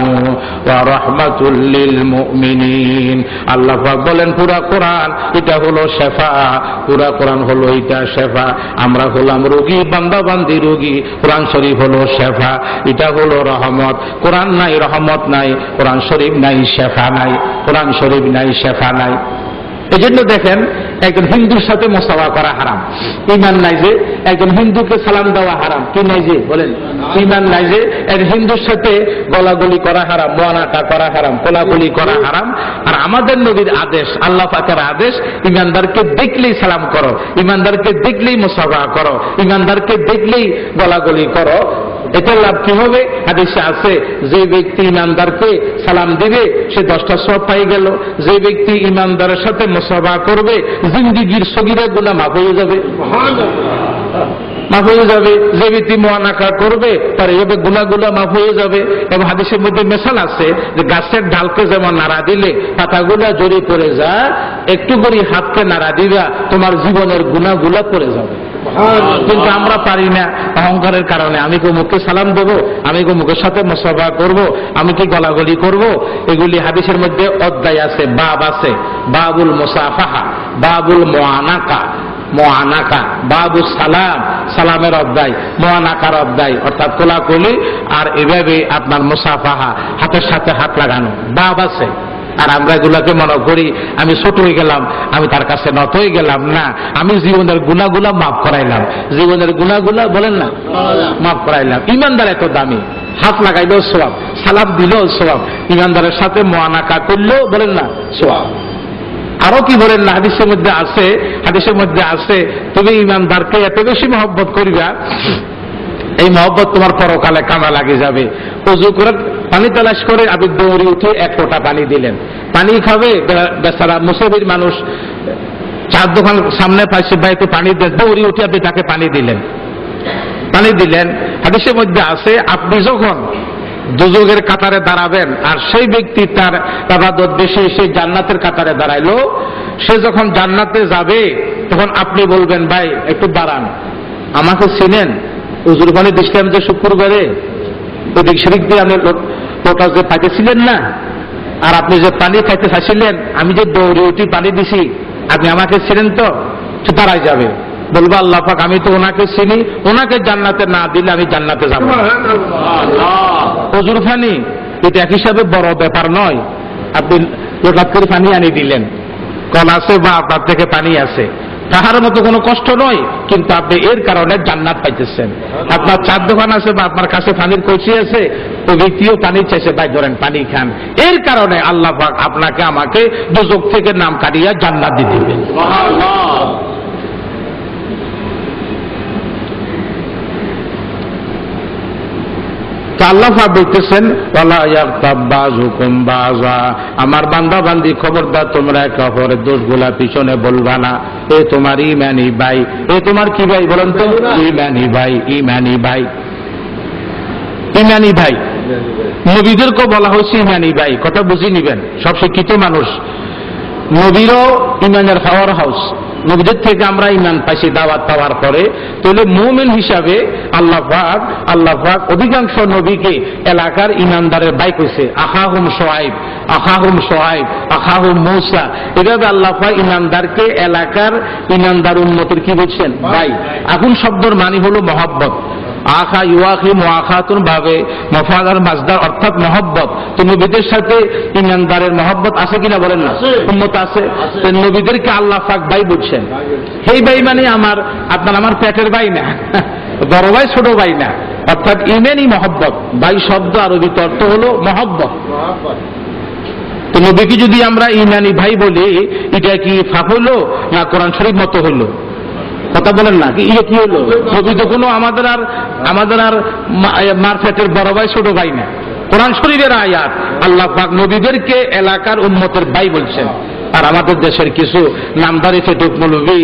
ওয়া রাহমাতুল লিল মুমিনিন। আল্লাহ পাক বলেন, পুরা কোরআন, এটা হলো শেফা, পুরা কোরআন হলো এটা শেফা, আমরা হলাম রোগী বান্দা বান্দি রোগী, কোরআন শরীফ হলো শেফা, এটা হলো রহমত। কোরআন নাই, রহমত নাই, কোরআন শরীফ নাই, শেফা নাই, কোরআন শরীফ নাই, শেফা নাই। এই জন্য দেখেন, একজন হিন্দুর সাথে মোসাফা করা হারাম। ইমান নাই যে, একজন হিন্দুকে সালাম দেওয়া হারাম। কি নাই যে, বলেন। ইমান নাই যে, এক হিন্দুর সাথে গলাগলি করা হারাম, মোয়ানাটা করা হারাম কোলাগুলি করা হারাম। আর আমাদের নবীর আদেশ, আল্লাহ পাকের আদেশ ইমানদারকে দেখলেই সালাম করো ইমানদারকে দেখলেই মোসাফা করো ইমানদারকে দেখলেই গলাগলি করো। এটার লাভ কি হবে? হাদিসে আছে, যে ব্যক্তি ইমানদারকে সালাম দিবে, সে দশটা সব পাই গেল। যে ব্যক্তি ইমানদারের সাথে মোসাফা করবে, জিন্দিগির সগিরা গুলা মাফ হয়ে যাবে। মাফ হয়ে যাবে যে ব্যক্তি মোয়ানাকা করবে তার এভাবে গুলাগুলা মাফ হয়ে যাবে। এবং হাদিসের মধ্যে মেশাল আছে যে গাছের ডালকে যেমন নাড়া দিলে পাতাগুলা জড়িয়ে পড়ে যায় একটু করে হাতকে নাড়া দিবা তোমার জীবনের গুণাগুলা পড়ে যাবে। কিন্তু আমরা পারি না অহংকারের কারণে। আমি কো মুখে সালাম দেব? আমি কো মুখের সাথে মোসাফা করব? আমি কি গলাগলি করব? এগুলি হাদিসের মধ্যে অধ্যায় আছে বাব আছে। বাবুল মোসাফাহা বাবুল মোয়ানাকা। মোয়ানাকা বাবু সালাম, সালামের অধ্যায় মোয়ানাকার অধ্যায়, অর্থাৎ কোলাকুলি আর এভাবে আপনার মুসাফাহা, হাতের সাথে হাত লাগানো বাব আছে। আর আমরা এগুলাকে মনে করি, আমি ছোট হয়ে গেলাম, আমি তার কাছে নত হয়ে গেলাম, না, আমি জীবনের গুণাগুলা মাফ করাইলাম। জীবনের গুণাগুলা বলেন না? মাফ করাইলাম। ইমানদার এত দামি, হাত লাগাইলেও সোয়াব, সালাম দিলেও সোয়াব, ইমানদারের সাথে মোয়ানাকা করলেও বলেন না, সোয়াব। আরও কি বলেন না, হাদিসের মধ্যে আছে, হাদিসের মধ্যে আছে, তুমি ইমানদারকে এত বেশি মহব্বত করিবা। এই মহব্বত তোমার পরকালে কামা লাগে যাবে। উজু করে পানি তালাশ করে আপনি দৌড়ে উঠে এক ফোঁটা পানি দিলেন। পানি খাবে বেচারা মুসলির মানুষ, চার দোকান সামনে পাইছে ভাই তো পানি দেন দৌড়ে উঠে আপনি তাকে পানি দিলেন। পানি দিলেন। হাদিসের মধ্যে আছে, আপনি যখন দুযোগের কাতারে দাঁড়াবেন, আর সেই ব্যক্তি তার তাবাদত বেশি সেই জান্নাতের কাতারে দাঁড়াইলো। সে যখন জান্নাতে যাবে, তখন আপনি বলবেন, ভাই, একটু দাঁড়ান। আমাকে চিনেন? উজুর পানি দিচ্ছিলাম যে শুক্রবারে। ওদিক সেদিক দিয়ে আপনি লো- লোটা যে পাইতেছিলেন না। আর আপনি যে পানি খাইতে চাইছিলেন, আমি যে দৌড়ে উঠি পানি দিছি, আপনি আমাকে চিনেন তো? দাঁড়াই যাবে। বলব আল্লাহ পাক আমি তো ওনাকে চিনি ওনাকে জান্নাতে না দিলে আমি জান্নাতে যাব। হজুর ফানি এটা এক হিসাবে বড় ব্যাপার নয়। আপনি হঠাৎ করে পানি আনি দিলেন। কল আছে বা আপনার থেকে পানি আছে। তাহার মতো কোনো কষ্ট নয় কিন্তু আপনি এর কারণে জান্নাত পাইতেছেন। আপনার চার দোকান আছে বা আপনার কাছে পানির কচি আছে ওই ব্যক্তিও পানি চাইছে ভাই ধরেন পানি খান। এর কারণে আল্লাহ আপনাকে আমাকে দুজক থেকে নাম কাটিয়া জান্নাত দিয়ে দিবেন। তো বলতেছেন আমার বান্দা বান্দি, খবরদার, তোমরা একে অপরের দোষগুলা পিছনে বলবা না। এ তোমার ইমানি ভাই। এ তোমার কি ভাই বলেন তো? ইমানি ভাই ইমানি ভাই। ইমানি ভাই। নবীদেরকেও বলা হয়েছে ইমানি ভাই। কথা বুঝে নিবেন। সব শিক্ষিত মানুষ। নবীরও ইমানের পাওয়ার হাউস নবীদের থেকে আমরা ইমান পাইছি, দাওয়াত পাওয়ার পরে। তাহলে মুমিন হিসাবে আল্লাহ পাক আল্লাহ পাক অধিকাংশ নবীকে এলাকার ইমানদারের বাই কইছে, আখাহুম সোহাইব আখাহুম সোহাইব, আখাহুম মৌসা। এভাবে আল্লাহ পাক ইমানদারকে এলাকার ইমানদার উন্নতির কি বলছেন? ভাই এখন শব্দর মানি হলো মহব্বত। আখা ইউআখি মোয়াখাতুন ভাবে মফাদার মাজদার অর্থাৎ মহব্বত। তো নবীদের সাথে ইমানদারের মহব্বত আছে কিনা বলেন না? উন্মত আছে। নবীদেরকে আল্লাহ পাক ভাই বুঝছেন। সেই ভাই মানে আমার আপনার আমার পেটের ভাই না। <laughs> বড় ভাই ছোট ভাই না। অর্থাৎ ইমেনই মহব্বত। ভাই শব্দ আরবিতে অর্থ হলো মহব্বত। তো নবীকে যদি আমরা ইমানি ভাই বলি এটা কি ফাঁক হলো না কোরআন শরীফ মতো হলো? কথা বলেন না ইয়ে কি হলো? নবী তো কোনো আমাদের আর আমাদের আর মার্কেটের বড় ভাই, ছোট ভাই না। কোরআন শরীরের আয়াত, আল্লাহ পাক নবীদেরকে এলাকার উন্মতের ভাই বলছেন। আর আমাদের দেশের কিছু নামদারি ফেটুক মৌলবী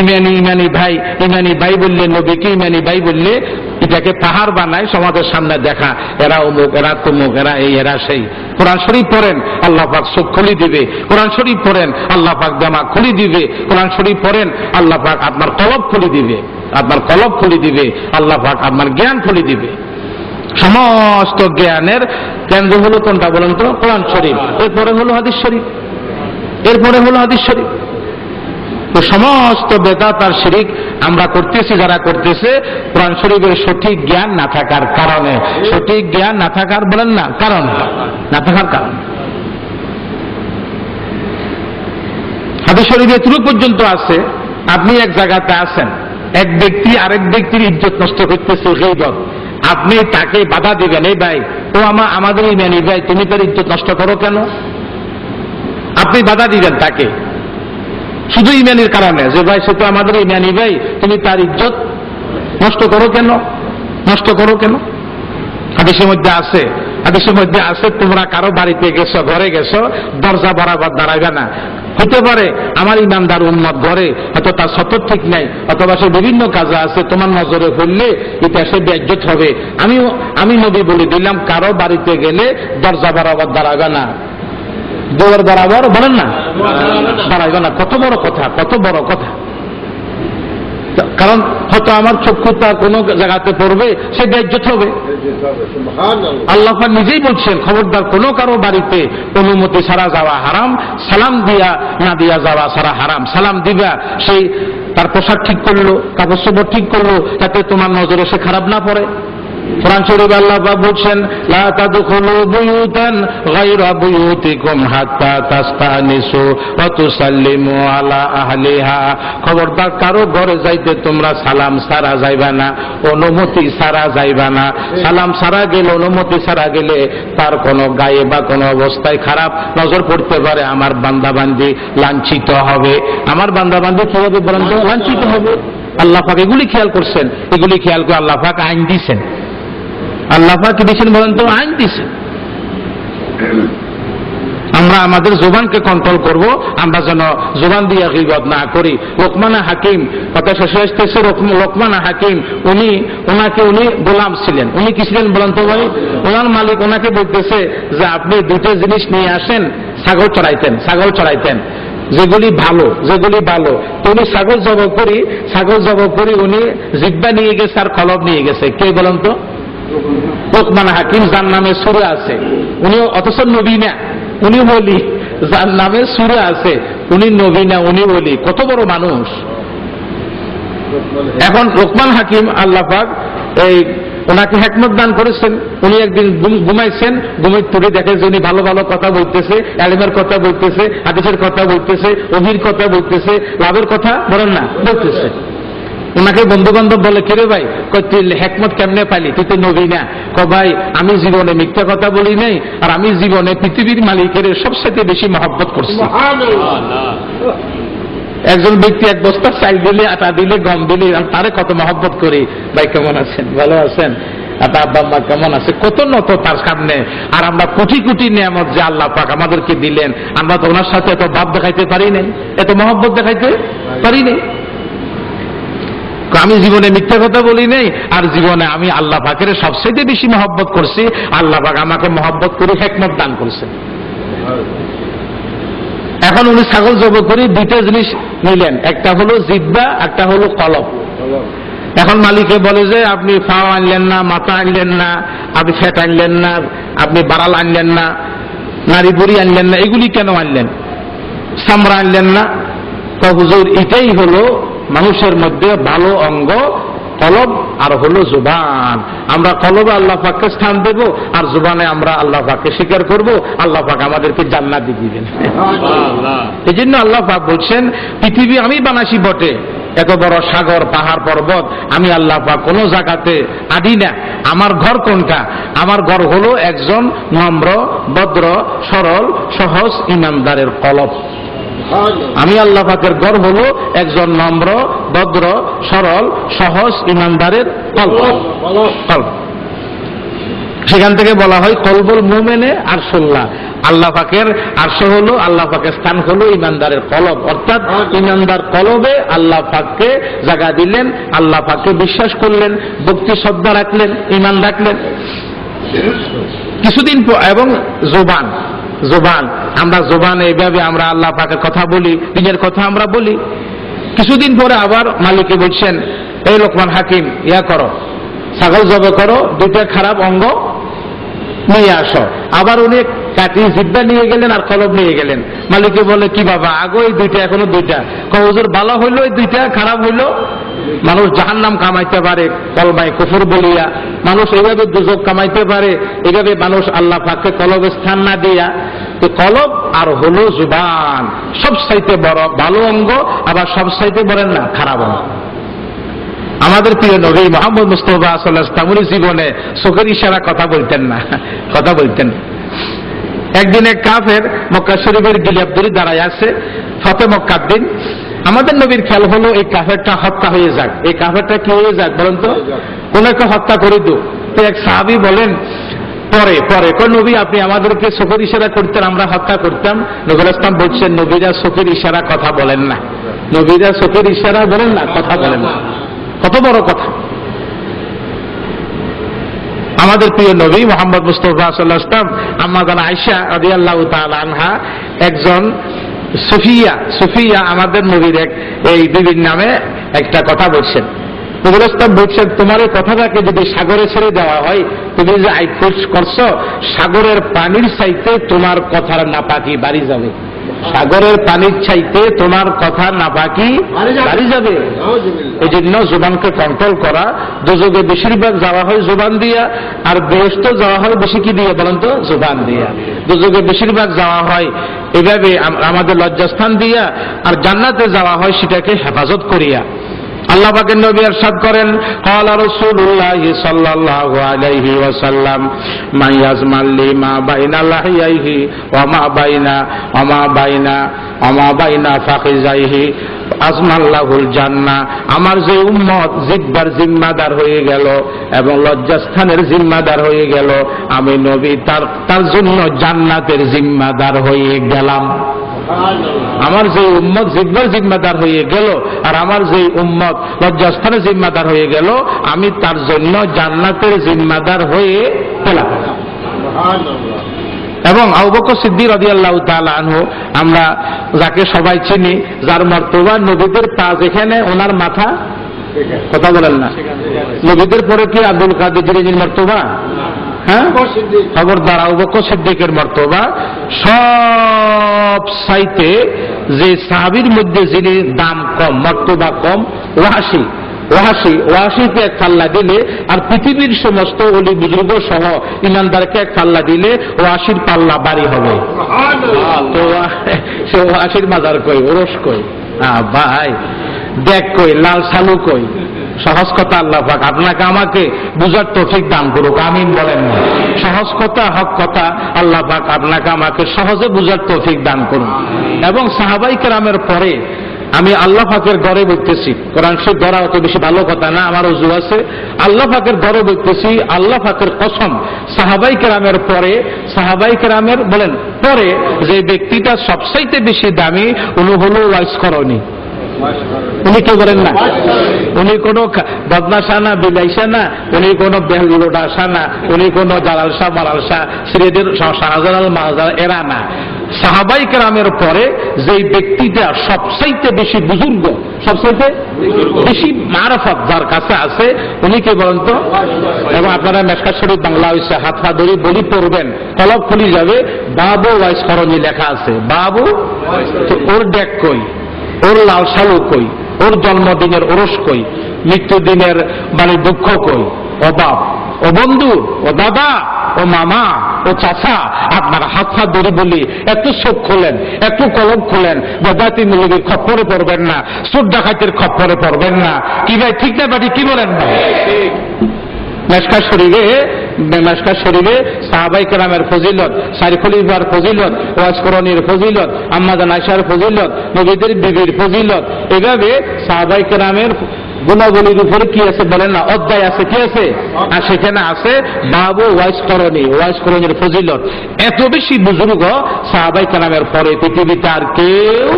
ইমানি ইমানি ভাই ইমানি ভাই বললে নবীকে, ইমানি ভাই বললে এটাকে পাহাড় বানায় সমাজের সামনে দেখা। এরা অমুক, এরা তমুক, এরা এই, এরা সেই। কোরআন শরীফ পড়েন, আল্লাহ পাক চোখ খুলি দিবে। কোরআন শরীফ পড়েন, আল্লাহ পাক জামা খুলি দিবে। কোরআন শরীফ পড়েন, আল্লাহ পাক আপনার কলব খুলি দিবে। আপনার কলব খুলি দিবে, আল্লাহ পাক আপনার জ্ঞান খুলি দিবে। সমস্ত জ্ঞানের কেন্দ্র হলো কোনটা বলেন তো? কোরআন শরীফ। এরপরে হলো হাদিস শরীফ। এরপরে হলো হাদিস শরীফ। তো সমস্ত বেদাত আর শিরিক আমরা করতেছি, যারা করতেছে, কোরআন শরীফের সঠিক জ্ঞান না থাকার কারণে। সঠিক জ্ঞান না থাকার বলেন না, কারণ। না থাকার কারণ। হাদিস শরীফে এতটুকু পর্যন্ত আছে, আপনি এক জায়গাতে আছেন, এক ব্যক্তি আরেক ব্যক্তির ইজ্জত নষ্ট করতেছে গীবত আপনি তাকে বাধা দিবেন, এই ভাই, ও আমা, আমাদের ইমানি ভাই, তুমি তার ইজ্জত নষ্ট করো কেন? আপনি বাধা দিবেন তাকে। শুধু ইমানির কারণে। যে ভাই, সে তো আমাদের ইমানি ভাই, তুমি তার ইজ্জত নষ্ট করো কেন? নষ্ট করো কেন? হাদিসের মধ্যে আছে, হাদিসের মধ্যে আছে, তোমরা কারও বাড়িতে গেছো, ঘরে গেছো, দরজা বরাবর দাঁড়াবে না। হতে পারে আমার ইমানদার উন্মত ঘরে হয়তো তার সতর ঠিক নাই, অথবা সে বিভিন্ন কাজে আছে, তোমার নজরে পড়লে এটা সে ব্যাজ্যত হবে। আমি আমি নবী বলে দিলাম, কারও বাড়িতে গেলে দরজা বরাবর দাঁড়াবে না। দৌড় বরাবর বলেন না? দাঁড়াইবে না, কত বড় কথা, কত বড় কথা। কারণ হয়তো আমার চক্ষুটা কোনো জায়গাতে পড়বে, সে ব্যাজ্যত হবে। আল্লাহ নিজেই বলছেন, খবরদার কোনো কারও বাড়িতে অনুমতি ছাড়া যাওয়া হারাম, সালাম দিয়া, না দিয়া যাওয়া ছাড়া হারাম। সালাম দিবা, সেই তার পোশাক ঠিক করল কাপড় ঠিক করল যাতে তোমার নজরে সে খারাপ না পড়ে। কোরআন শরীফ বলছেন খবরদার, কারও ঘরে যাইতে তোমরা সালাম সারা যাইবা না, অনুমতি সারা যাইবা না। সালাম সারা গেলে, অনুমতি সারা গেলে তার কোনো গায়ে বা কোনো অবস্থায় খারাপ নজর পড়তে পারে। আমার বান্দাবান্দি লাঞ্ছিত হবে। আমার বান্দাবান্দি কি হবে বলেন তো? লাঞ্ছিত হবে। আল্লাহ এগুলি খেয়াল করছেন। এগুলি খেয়াল করে আল্লাহ আইন আল্লাহ কি দিয়েছেন বলেন তো? আইন দিছেন আমরা আমাদের জোবানকে কন্ট্রোল করব, আমরা যেন জোবান দিয়ে গিবত না করি। লোকমানা হাকিম, কথা শেষ আসতেছে হাকিম, উনি, ওনাকে উনি গোলাম ছিলেন। উনি কি ছিলেন বলেন তো ভাই? ওনার মালিক ওনাকে বলতেছে যে আপনি দুটো জিনিস নিয়ে আসেন, ছাগল চড়াইতেন ছাগল চড়াইতেন। যেগুলি ভালো যেগুলি ভালো। উনি ছাগল জব করি, ছাগল জব করি উনি জিব্বা নিয়ে গেছে আর কলব নিয়ে গেছে। কে বলেন তো? লোকমান হাকিম যার নামে সুরে আছে। উনি অথচ নবী না, উনি বলি, যার নামে সুরে আছে, উনি নবী না, উনি বলি। কত বড় মানুষ। এখন লোকমান হাকিম আল্লাহ পাক এই ওনাকে হেকমত দান করেছেন। উনি একদিন ঘুমাইছেন, ঘুমের তুলে দেখে যে উনি ভালো ভালো কথা বলতেছে অ্যালিমের কথা বলতেছে, হাদিসের কথা বলতেছে, অভির কথা বলতেছে, লাভের কথা বলেন না, বলতেছে। ওনাকে বন্ধু বান্ধব বলে কেরে ভাই? তুই হেকমত কেমনে পাইলি তুই তো নবী না। ক ভাই আমি জীবনে মিথ্যা কথা বলি নাই আর আমি জীবনে পৃথিবীর মালিকের সবসাথে বেশি মহব্বত করছি। একজন ব্যক্তি এক বস্তা চাল দিলে আটা দিলে গম দিলে আর তারে কত মহব্বত করি? ভাই কেমন আছেন? ভালো আছেন। আপনার আব্বা আম্মা কেমন আছে? কত নত তার সামনে। আর আমরা কোটি কোটি নিয়ামত যে আল্লাহ পাক আমাদেরকে দিলেন আমরা তো ওনার সাথে এত ভাব দেখাইতে পারি নাই। এত মহব্বত দেখাইতে পারি নাই? আমি জীবনে মিথ্যা কথা বলি নাই, আর জীবনে আমি আল্লাহ পাকের সবচেয়ে বেশি মহব্বত করছি। আল্লাহ পাক আমাকে মহব্বত করে হেকমত দান করছে এখন উনি ছাগল জব করে দুইটা জিনিস নিলেন। একটা হলো জিব্বা একটা হলো কলব এখন মালিকে বলে যে, আপনি ফাও আনলেন না, মাথা আনলেন না, আপনি ফ্যাট আনলেন না, আপনি বাড়াল আনলেন না নারী বুড়ি আনলেন না, এগুলি কেন আনলেন? সামরা আনলেন না? হুজুর, এটাই হলো মানুষের মধ্যে ভালো অঙ্গ কলব আর হলো জুবান। আমরা কলবে আল্লাহ পাককে স্থান দেব আর জুবানে আমরা আল্লাহ পাককে স্বীকার করব। আল্লাহ পাক আমাদেরকে জান্নাত দিবেন। এই জন্য আল্লাহ পাক বলছেন পৃথিবী আমি বানাসি বটে এত বড় সাগর পাহাড় পর্বত আমি আল্লাহ পাক কোনো জায়গাতে আদি না। আমার ঘর কোনটা? আমার ঘর হলো একজন নম্র ভদ্র সরল সহজ ইমানদারের কলব। আমি আল্লাহ পাকের গড় হলো একজন নম্র ভদ্র সরল সহজ ইমানদারের কল্প। কল্প। সেখান থেকে বলা হয় কলবল মোমেনে আর সোল্লা আল্লাহ পাকের আরশ হলো আল্লাহ পাকের স্থান হলো ইমানদারের কলব। অর্থাৎ ইমানদার কলবে আল্লাহ পাককে জায়গা দিলেন আল্লাহ পাককে বিশ্বাস করলেন ভক্তি শ্রদ্ধা রাখলেন ইমান রাখলেন। কিছুদিন এবং জোবান। জোবান। আমরা জোবান এইভাবে আমরা আল্লাহ পাকের কথা বলি, নিজের কথা আমরা বলি। কিছুদিন পরে আবার মালিকে বলছেন, এই লোকমান হাকিম, ইয়া করো, ছাগল জবে করো, দুইটা খারাপ অঙ্গ নিয়ে আসো। আবার উনি কাটি জিব্বা নিয়ে গেলেন আর কলব নিয়ে গেলেন। মালিকে বলে কি বাবা, আগে ওই দুইটা, এখনও দুইটা? কহজুর ভালো হইল ওই দুইটা, খারাপ হইল? মানুষ জাহান নাম কামাইতে পারে, কলমায় কুফুর বলিয়া। মানুষ এইভাবে দুজক কামাইতে পারে এইভাবে মানুষ আল্লাহ পাককে কলবে স্থান না দিয়া। তো কলব আর হলো জুবান। সব সাইতে বড়, ভালো অঙ্গ, আবার সব সাইতে বলেন না, খারাপ অঙ্গ। আমাদের প্রিয় নবী মোহাম্মদ মুস্তফা সাল্লাহ তামুরি জীবনে চোখের ইশারা কথা বলতেন না, কথা বলতেন। একদিন এক কাফের মক্কা শরীফের গিলাপদুরি দাঁড়ায় আছে, ফতে মক্কার দিন। আমাদের নবীর খেয়াল হলো এই কাফেরটা হত্যা হয়ে যাক। এই কাফেরটা কি হয়ে যাক বলেন তো? একটা হত্যা করে দু তো এক সাহাবি বলেন, পরে পরে। কোন নবী, আপনি আমাদেরকে চোখের ইশারা করতেন, আমরা হত্যা করতাম। নজরুল ইসলাম বলছেন, নবীরা চোখের ইশারা কথা বলেন না। নবীরা চোখের ইশারা বলেন না, কথা বলেন না। কত বড় কথা। আমাদের প্রিয় নবী মোহাম্মদ মুস্তফা সাল্লাহ ইসলাম আমাদান আয়সা আদি আল্লাহ আনহা, একজন সুফিয়া সুফিয়া আমাদের নবীর এক, এই বিবির নামে একটা কথা বলছেন। বলছেন, তোমার কথাটাকে যদি সাগরে ছেড়ে দেওয়া হয়, তুমি যে আইট করছ, সাগরের পানির চাইতে তোমার কথার নাপাকি বাড়ি যাবে। সাগরের পানির চাইতে তোমার কথা নাপাকি বাড়ি যাবে। এই জন্য জোবানকে কন্ট্রোল করা। দুযোগে বেশিরভাগ যাওয়া হয় জোবান দিয়া আর বেহস্ত যাওয়া হয় বেশি কি দিয়ে বলেন তো? জোবান দিয়া। দুযোগে বেশিরভাগ যাওয়া হয় এভাবে আম- আমাদের লজ্জাস্থান দিয়া আর জান্নাতে যাওয়া হয় সেটাকে হেফাজত করিয়া। আল্লাহ পাকের নবী ارشاد করেন قال رسول الله صلى الله عليه وسلم من يزمل لي ما بين لحييه وما بين وما بين وما بين فخذيه আজমাল্লাহুল জান্না আমার যে উম্মত জিব্বার জিম্মাদার হয়ে গেল এবং লজ্জাস্থানের জিম্মাদার হয়ে গেল আমি নবী তার তার জন্য জান্নাতের জিম্মাদার হয়ে গেলাম আমার যে উম্মত জিব্বার জিম্মাদার হয়ে গেল আর আমার যে উম্মত লজ্জাস্থানের জিম্মাদার হয়ে গেল আমি তার জন্য জান্নাতের জিম্মাদার হয়ে গেলাম এবং আবুবকর সিদ্দিক রাদিয়াল্লাহু তাআলা আনহু আমরা যাকে সবাই চিনি যার মর্তবা নবীদের পা যেখানে ওনার মাথা কথা বলেন না। নবীদের পরে কি আব্দুল কাদের জিরিজির মর্তবা? হ্যাঁ? খবরদার আবুবকর সিদ্দিকের মর্তবা। সব সাইতে যে সাহাবির মধ্যে যিনি দাম কম মর্তবা কম ওয়াসি ওয়াসি ওয়াসিকে এক পাল্লা দিলে আর পৃথিবীর সমস্ত অলি বুজুর্গ সহ ইমানদারকে এক পাল্লা দিলে ওয়াসির পাল্লা বাড়ি হবে। তো সে ওয়াসির মাজার কই? ওরস কই? হ্যাঁ ভাই দেখ কই লাল সালু কই? সহজ কথা আল্লাহ পাক আপনাকে আমাকে বুঝার তৌফিক দান করুক, আমিন বলেন। না সহজ কথা হক কথা আল্লাহ পাক আপনাকে আমাকে সহজে বুঝার তৌফিক দান করুন। এবং সাহাবাই কেরামের পরে আমি আল্লাহ পাকের ঘরে বলতেছি কোরআন শরীফ ধরা অত বেশি ভালো কথা না, আমার অজু আছে। আল্লাহ পাকের ঘরে বলতেছি আল্লাহ পাকের কসম। সাহাবাই কেরামের পরে, সাহাবাই কেরামের বলেন, পরে যে ব্যক্তিটা সবচাইতে বেশি দামি, উনি হলো ওয়াইস করণী উনি কি বলেন না। উনি কোনো বদমাশা না বিলাইসা না উনি কোনো বেহলোডাসা না উনি কোনো জালাল শাহ, মালাল শ্রীদের শাহজালাল মাহজাল এরা না। সাহাবাই কেরামের পরে যেই ব্যক্তিটা সবচাইতে বেশি বুজুর্গ, সবচাইতে বেশি মারফত যার কাছে আছে, উনি কি বলেন তো? এবং আপনারা মেসকা শরীফ বাংলা হয়েছে হাত পা ধরে বলি পড়বেন, কলব খুলি যাবে, বাবু ওয়াইস করণী লেখা আছে। বাবু ওর ডেক কই? ওর লাল সালু কই? ওর জন্মদিনের ওরস কই? মৃত্যুদিনের মানে দুঃখ কই? বাপ, ও বন্ধু, ও দাদা, ও মামা, ও চাচা, আপনার হাত হাত ধরে বলি, একটু চোখ খোলেন, একটু কলম খোলেন বেদাতি মিলবির খপ্পরে পড়বেন না সুর ডাকাতের খপ্পরে পড়বেন না। কি ভাই, ঠিক না বাড়ি, কি বলেন ভাই? মেসকা শরীরে মেসকা শরীরে সাহাবাই কেরামের ফজিলত সারিফলিফার ফজিলত ওয়াজকরণীর ফজিলত আম্মাদান আয়সার ফজিলত, নবীদের বিবির ফজিলত, এভাবে সাহাবাই কেরামের গুণাবলীর উপরে কি আছে বলেন না, অধ্যায় আছে, কি আছে আর সেখানে আছে বাবু ওয়াইসকরণী ওয়াইসকরণীর ফজিলত এত বেশি বুজুর্গ সাহাবাই কেরামের পরে পৃথিবীতে আর কেউ।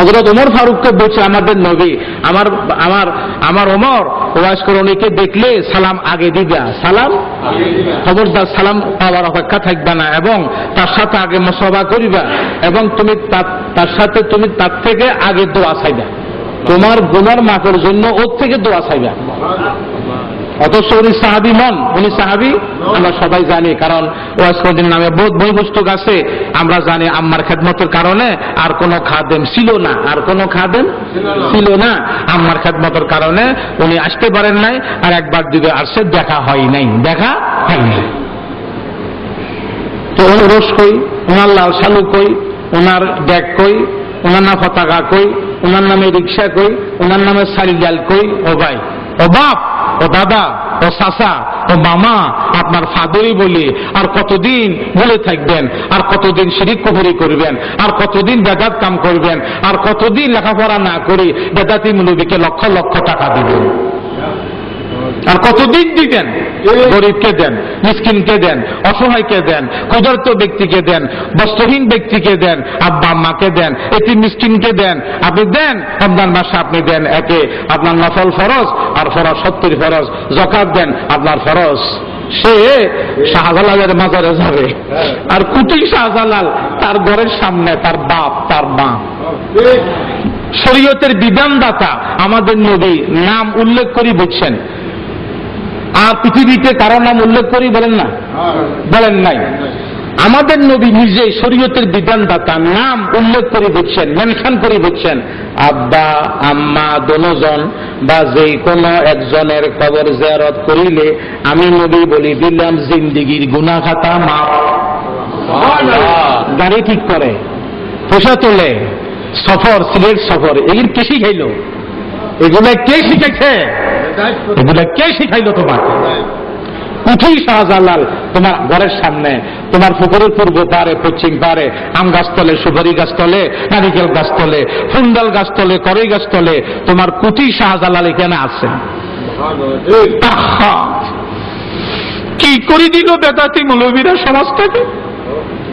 হজরত ওমর ফারুককে বলছে আমাদের নবী, আমার আমার আমার ওমর ওয়াসকরণীকে দেখলে সালাম আগে দিবা। সালাম? খবরদার সালাম পাওয়ার অপেক্ষা থাকবে না এবং তার সাথে আগে মসবা করিবা এবং তুমি তার- সাথে তুমি তার থেকে আগে দোয়া চাইবা। তোমার গুনার মাফের জন্য ওর থেকে দোয়া চাইবা। অথচ উনি সাহাবি নন উনি সাহাবি? আমরা সবাই জানি কারণ ওয়াসকরণীর নামে বহুত বই পুস্তক আছে। আমরা জানি আম্মার খেদমতের কারণে আর কোনো খাদেম ছিল না আর কোনো খাদেম ছিল না। আম্মার খেদমতের কারণে উনি আসতে পারেন নাই আর একবার দিকে আসছে দেখা হয় নাই দেখা হয় নাই। তো ওনার রস কই? ওনার লাল শালু কই? ওনার ডেক কই? ওনার না পতাকা কই? ওনার নামে রিক্সা কই? ওনার নামে সারি ডাল কই? ও ভাই ও বাপ, ও দাদা, ও চাচা, ও মামা, আপনার ফাদরি বলে, আর কতদিন বলে থাকবেন, আর কতদিন শিরিক কবরি করবেন, আর কতদিন বেদাত কাম করবেন, আর কতদিন লেখাপড়া না করে, বেদাতি মুলবিকে লক্ষ লক্ষ টাকা দিবেন। আর কতদিন দিবেন? গরিবকে দেন মিসকিনকে দেন অসহায়কে দেন ক্ষুধার্ত ব্যক্তিকে দেন বস্ত্রহীন ব্যক্তিকে দেন আব্বা আম্মাকে দেন এটি মিসকিনকে দেন আপনি দেন রমজান মাসে আপনি দেন একে আপনার নফল ফরজ আর ফরজ সত্তর ফরজ জকাত দেন আপনার ফরজ। সে শাহজালালের মাজারে যাবে। আর কুটি শাহজালাল তার ঘরের সামনে তার বাপ তার মা। শরীয়তের বিধানদাতা আমাদের নবী নাম উল্লেখ করি বুঝছেন আর পৃথিবীতে কারও নাম উল্লেখ করি বলেন না? বলেন নাই। আমাদের নবী নিজে শরীয়তের বিধানদাতা নাম উল্লেখ করে বুঝছেন মেনশন করে বুঝছেন আব্বা আম্মা দনোজন বা যে কোনো একজনের কবর জিয়ারত করিলে আমি নবী বলি দিলাম জিন্দিগির গুনা খাতা মা গাড়ি ঠিক করে পয়সা তোলে সফর সিলেট সফর এগুলো কে শিখাইল এগুলো কে শিখাইছে এগুলো কে শিখাইল তোমাকে? উঠেই শাহজালাল, তোমার ঘরের সামনে, তোমার পুকুরের পূর্ব পারে পশ্চিম পারে আম গাছ তলে সুপারি গাছ তলে নারিকেল গাছ তলে ফুন্ডাল গাছ তলে করই গাছ তলে তোমার কুটি শাহজালাল এখানে আছে! কি করে দিল বেদাতি মৌলবীরা সমাজটাকে?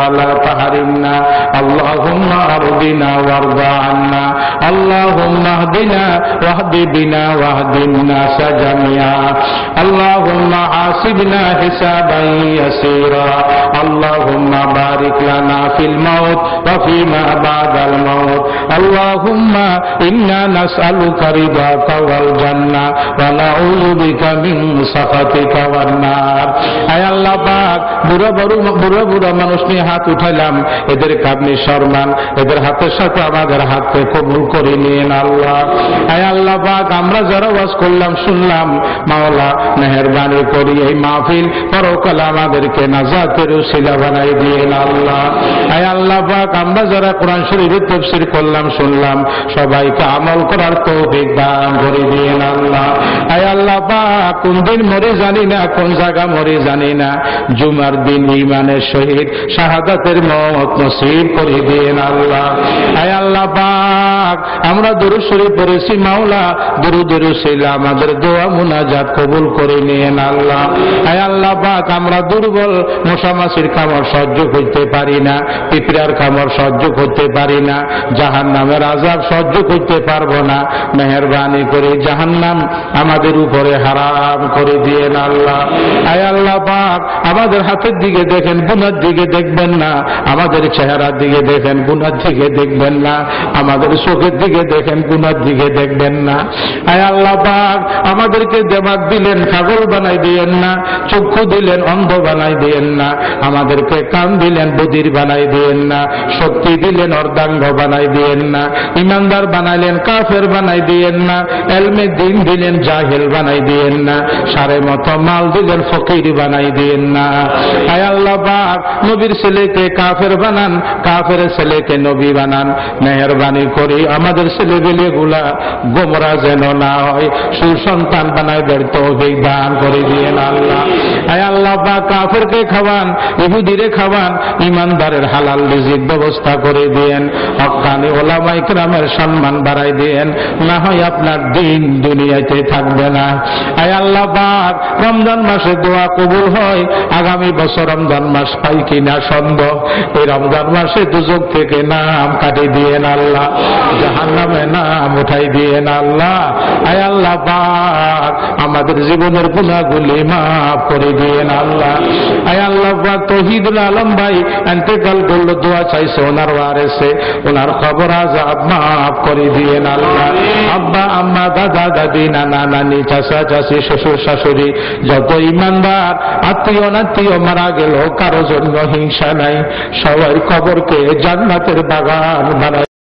ولا تحرمنا اللهم ارضنا وارض عنا اللهم اهدنا واهد بنا واهد الناس جميعا اللهم حاسبنا حسابا يسيرا اللهم بارك لنا في الموت وفيما بعد الموت اللهم انا نسالك رضاك والجنه ونعوذ بك من سخطك والنار আয় আল্লাহ পাক বুড়ো বড় বুড়ো বুড়ো মানুষ নিয়ে হাত উঠাইলাম, এদের কাবনি সম্মান এদের হাতের সাথে আমাদের হাতকে কবুল করে নিন আল্লাহ। আয় আল্লাহ পাক, আমরা যারা ওয়াজ করলাম, শুনলাম, মাওলা মেহরবানি করি, এই মাহফিল পরকাল আমাদেরকে নাজাতের শিলা বানাই দিয়েন আল্লাহ। আয় আল্লাহ পাক, আমরা যারা কোরআন শরীফের তফসির করলাম, শুনলাম, সবাইকে আমল করার তৌফিক দান করে দিয়েন আল্লাহ। আয় আল্লাহ পাক, কোন দিন মরে জানি না, কোন জায়গা মরে জানি না, জুমার দিন ইমানের সহিত শাহাদাতের মত নসিব করে দিয়েন আল্লাহ। আয় আল্লাহ পাক, আমরা দুরু শরীফ পড়েছি, মাওলা দুরু দুরু শিলা আমাদের দোয়া মুনাজাত কবুল করে নিয়েন আল্লাহ। আয় আল্লাহ পাক, আমরা দুর্বল, মশামাছির খামর সহ্য করতে পারি না, পিঁপড়ার খামর সহ্য করতে পারি না জাহান নামের আজাব সহ্য করতে পারব না। মেহরবানি করে জাহান নাম আমাদের উপরে হারাম করে দিয়েন আল্লাহ। আয় আল্লাহ পাক, আমাদের হাতের দিকে দেখেন গুনার দিকে দেখবেন না। আমাদের চেহারার দিকে দেখেন গুনার দিকে দেখবেন না। আমাদের চোখের দিকে দেখেন গুনার দিকে দেখবেন না। আয় আল্লাহ আমাদেরকে দেমাগ দিলেন ছাগল বানাই দিয়েন না। চক্ষু দিলেন, অন্ধ বানাই দিয়েন না। আমাদেরকে কান দিলেন, বদির বানাই দিয়েন না। শক্তি দিলেন, অর্ধাঙ্গ বানাই দিয়েন না। ইমানদার বানাইলেন, কাফের বানাই দিয়েন না। এলমে দিন দিলেন, জাহেল বানাই দিয়েন না। সারে মতো মাল দিলেন, ফকির বানাই দিয়েন না। আয় আল্লাহ নবীর ছেলেকে কাফের বানান, কাফের ছেলেকে নবী বানান। মেহরবানি করি আমাদের ছেলেবেলে গুলা গোমরা যেন না হয়। সুসন্তান বানাই ব্যর্থ দান করে দিয়েন আল্লাহ। আয় আল্লাহ পাক কাফেরকে খাওয়ান, ইহুদিরে খাওয়ান, ইমানদারের হালাল রিজিক ব্যবস্থা করে দিয়েন। হকানি ওলামাই গ্রামের সম্মান বাড়াই দিয়েন। না হয় আপনার দিন দুনিয়াতে থাকবে না। আয় আল্লাহ পাক রমজান মাসে দোয়া কবুল হয়। আগামী বছর রমজান মাস পাই কিনা সন্দেহ এই রমজান মাসে দুযোগ থেকে নাম কাটি দিয়েন আল্লাহ জাহান নামে নাম উঠাই দিয়েন আল্লাহ। আয় আল্লাহ পাক, আমাদের জীবনের গুণাগুলি মাফ করে দিয়েন আল্লাহ। আয় আল্লাহ পাক, তহিদুল আলম ভাই, এন্তেকাল করল দোয়া চাইছে ওনার ওয়ারেসে, ওনার খবর আজাব মাফ করে দিয়েন আল্লাহ। আব্বা, আম্মা, দাদা, দাদি, নানা, নানি, চাচা, চাচি, শ্বশুর, শাশুড়ি, যত ইমানদার, আত্মীয় নাত্মীয় মারা গেল, কারও জন্য হিংসা নাই সবাই কবরকে জান্নাতের বাগান বানাই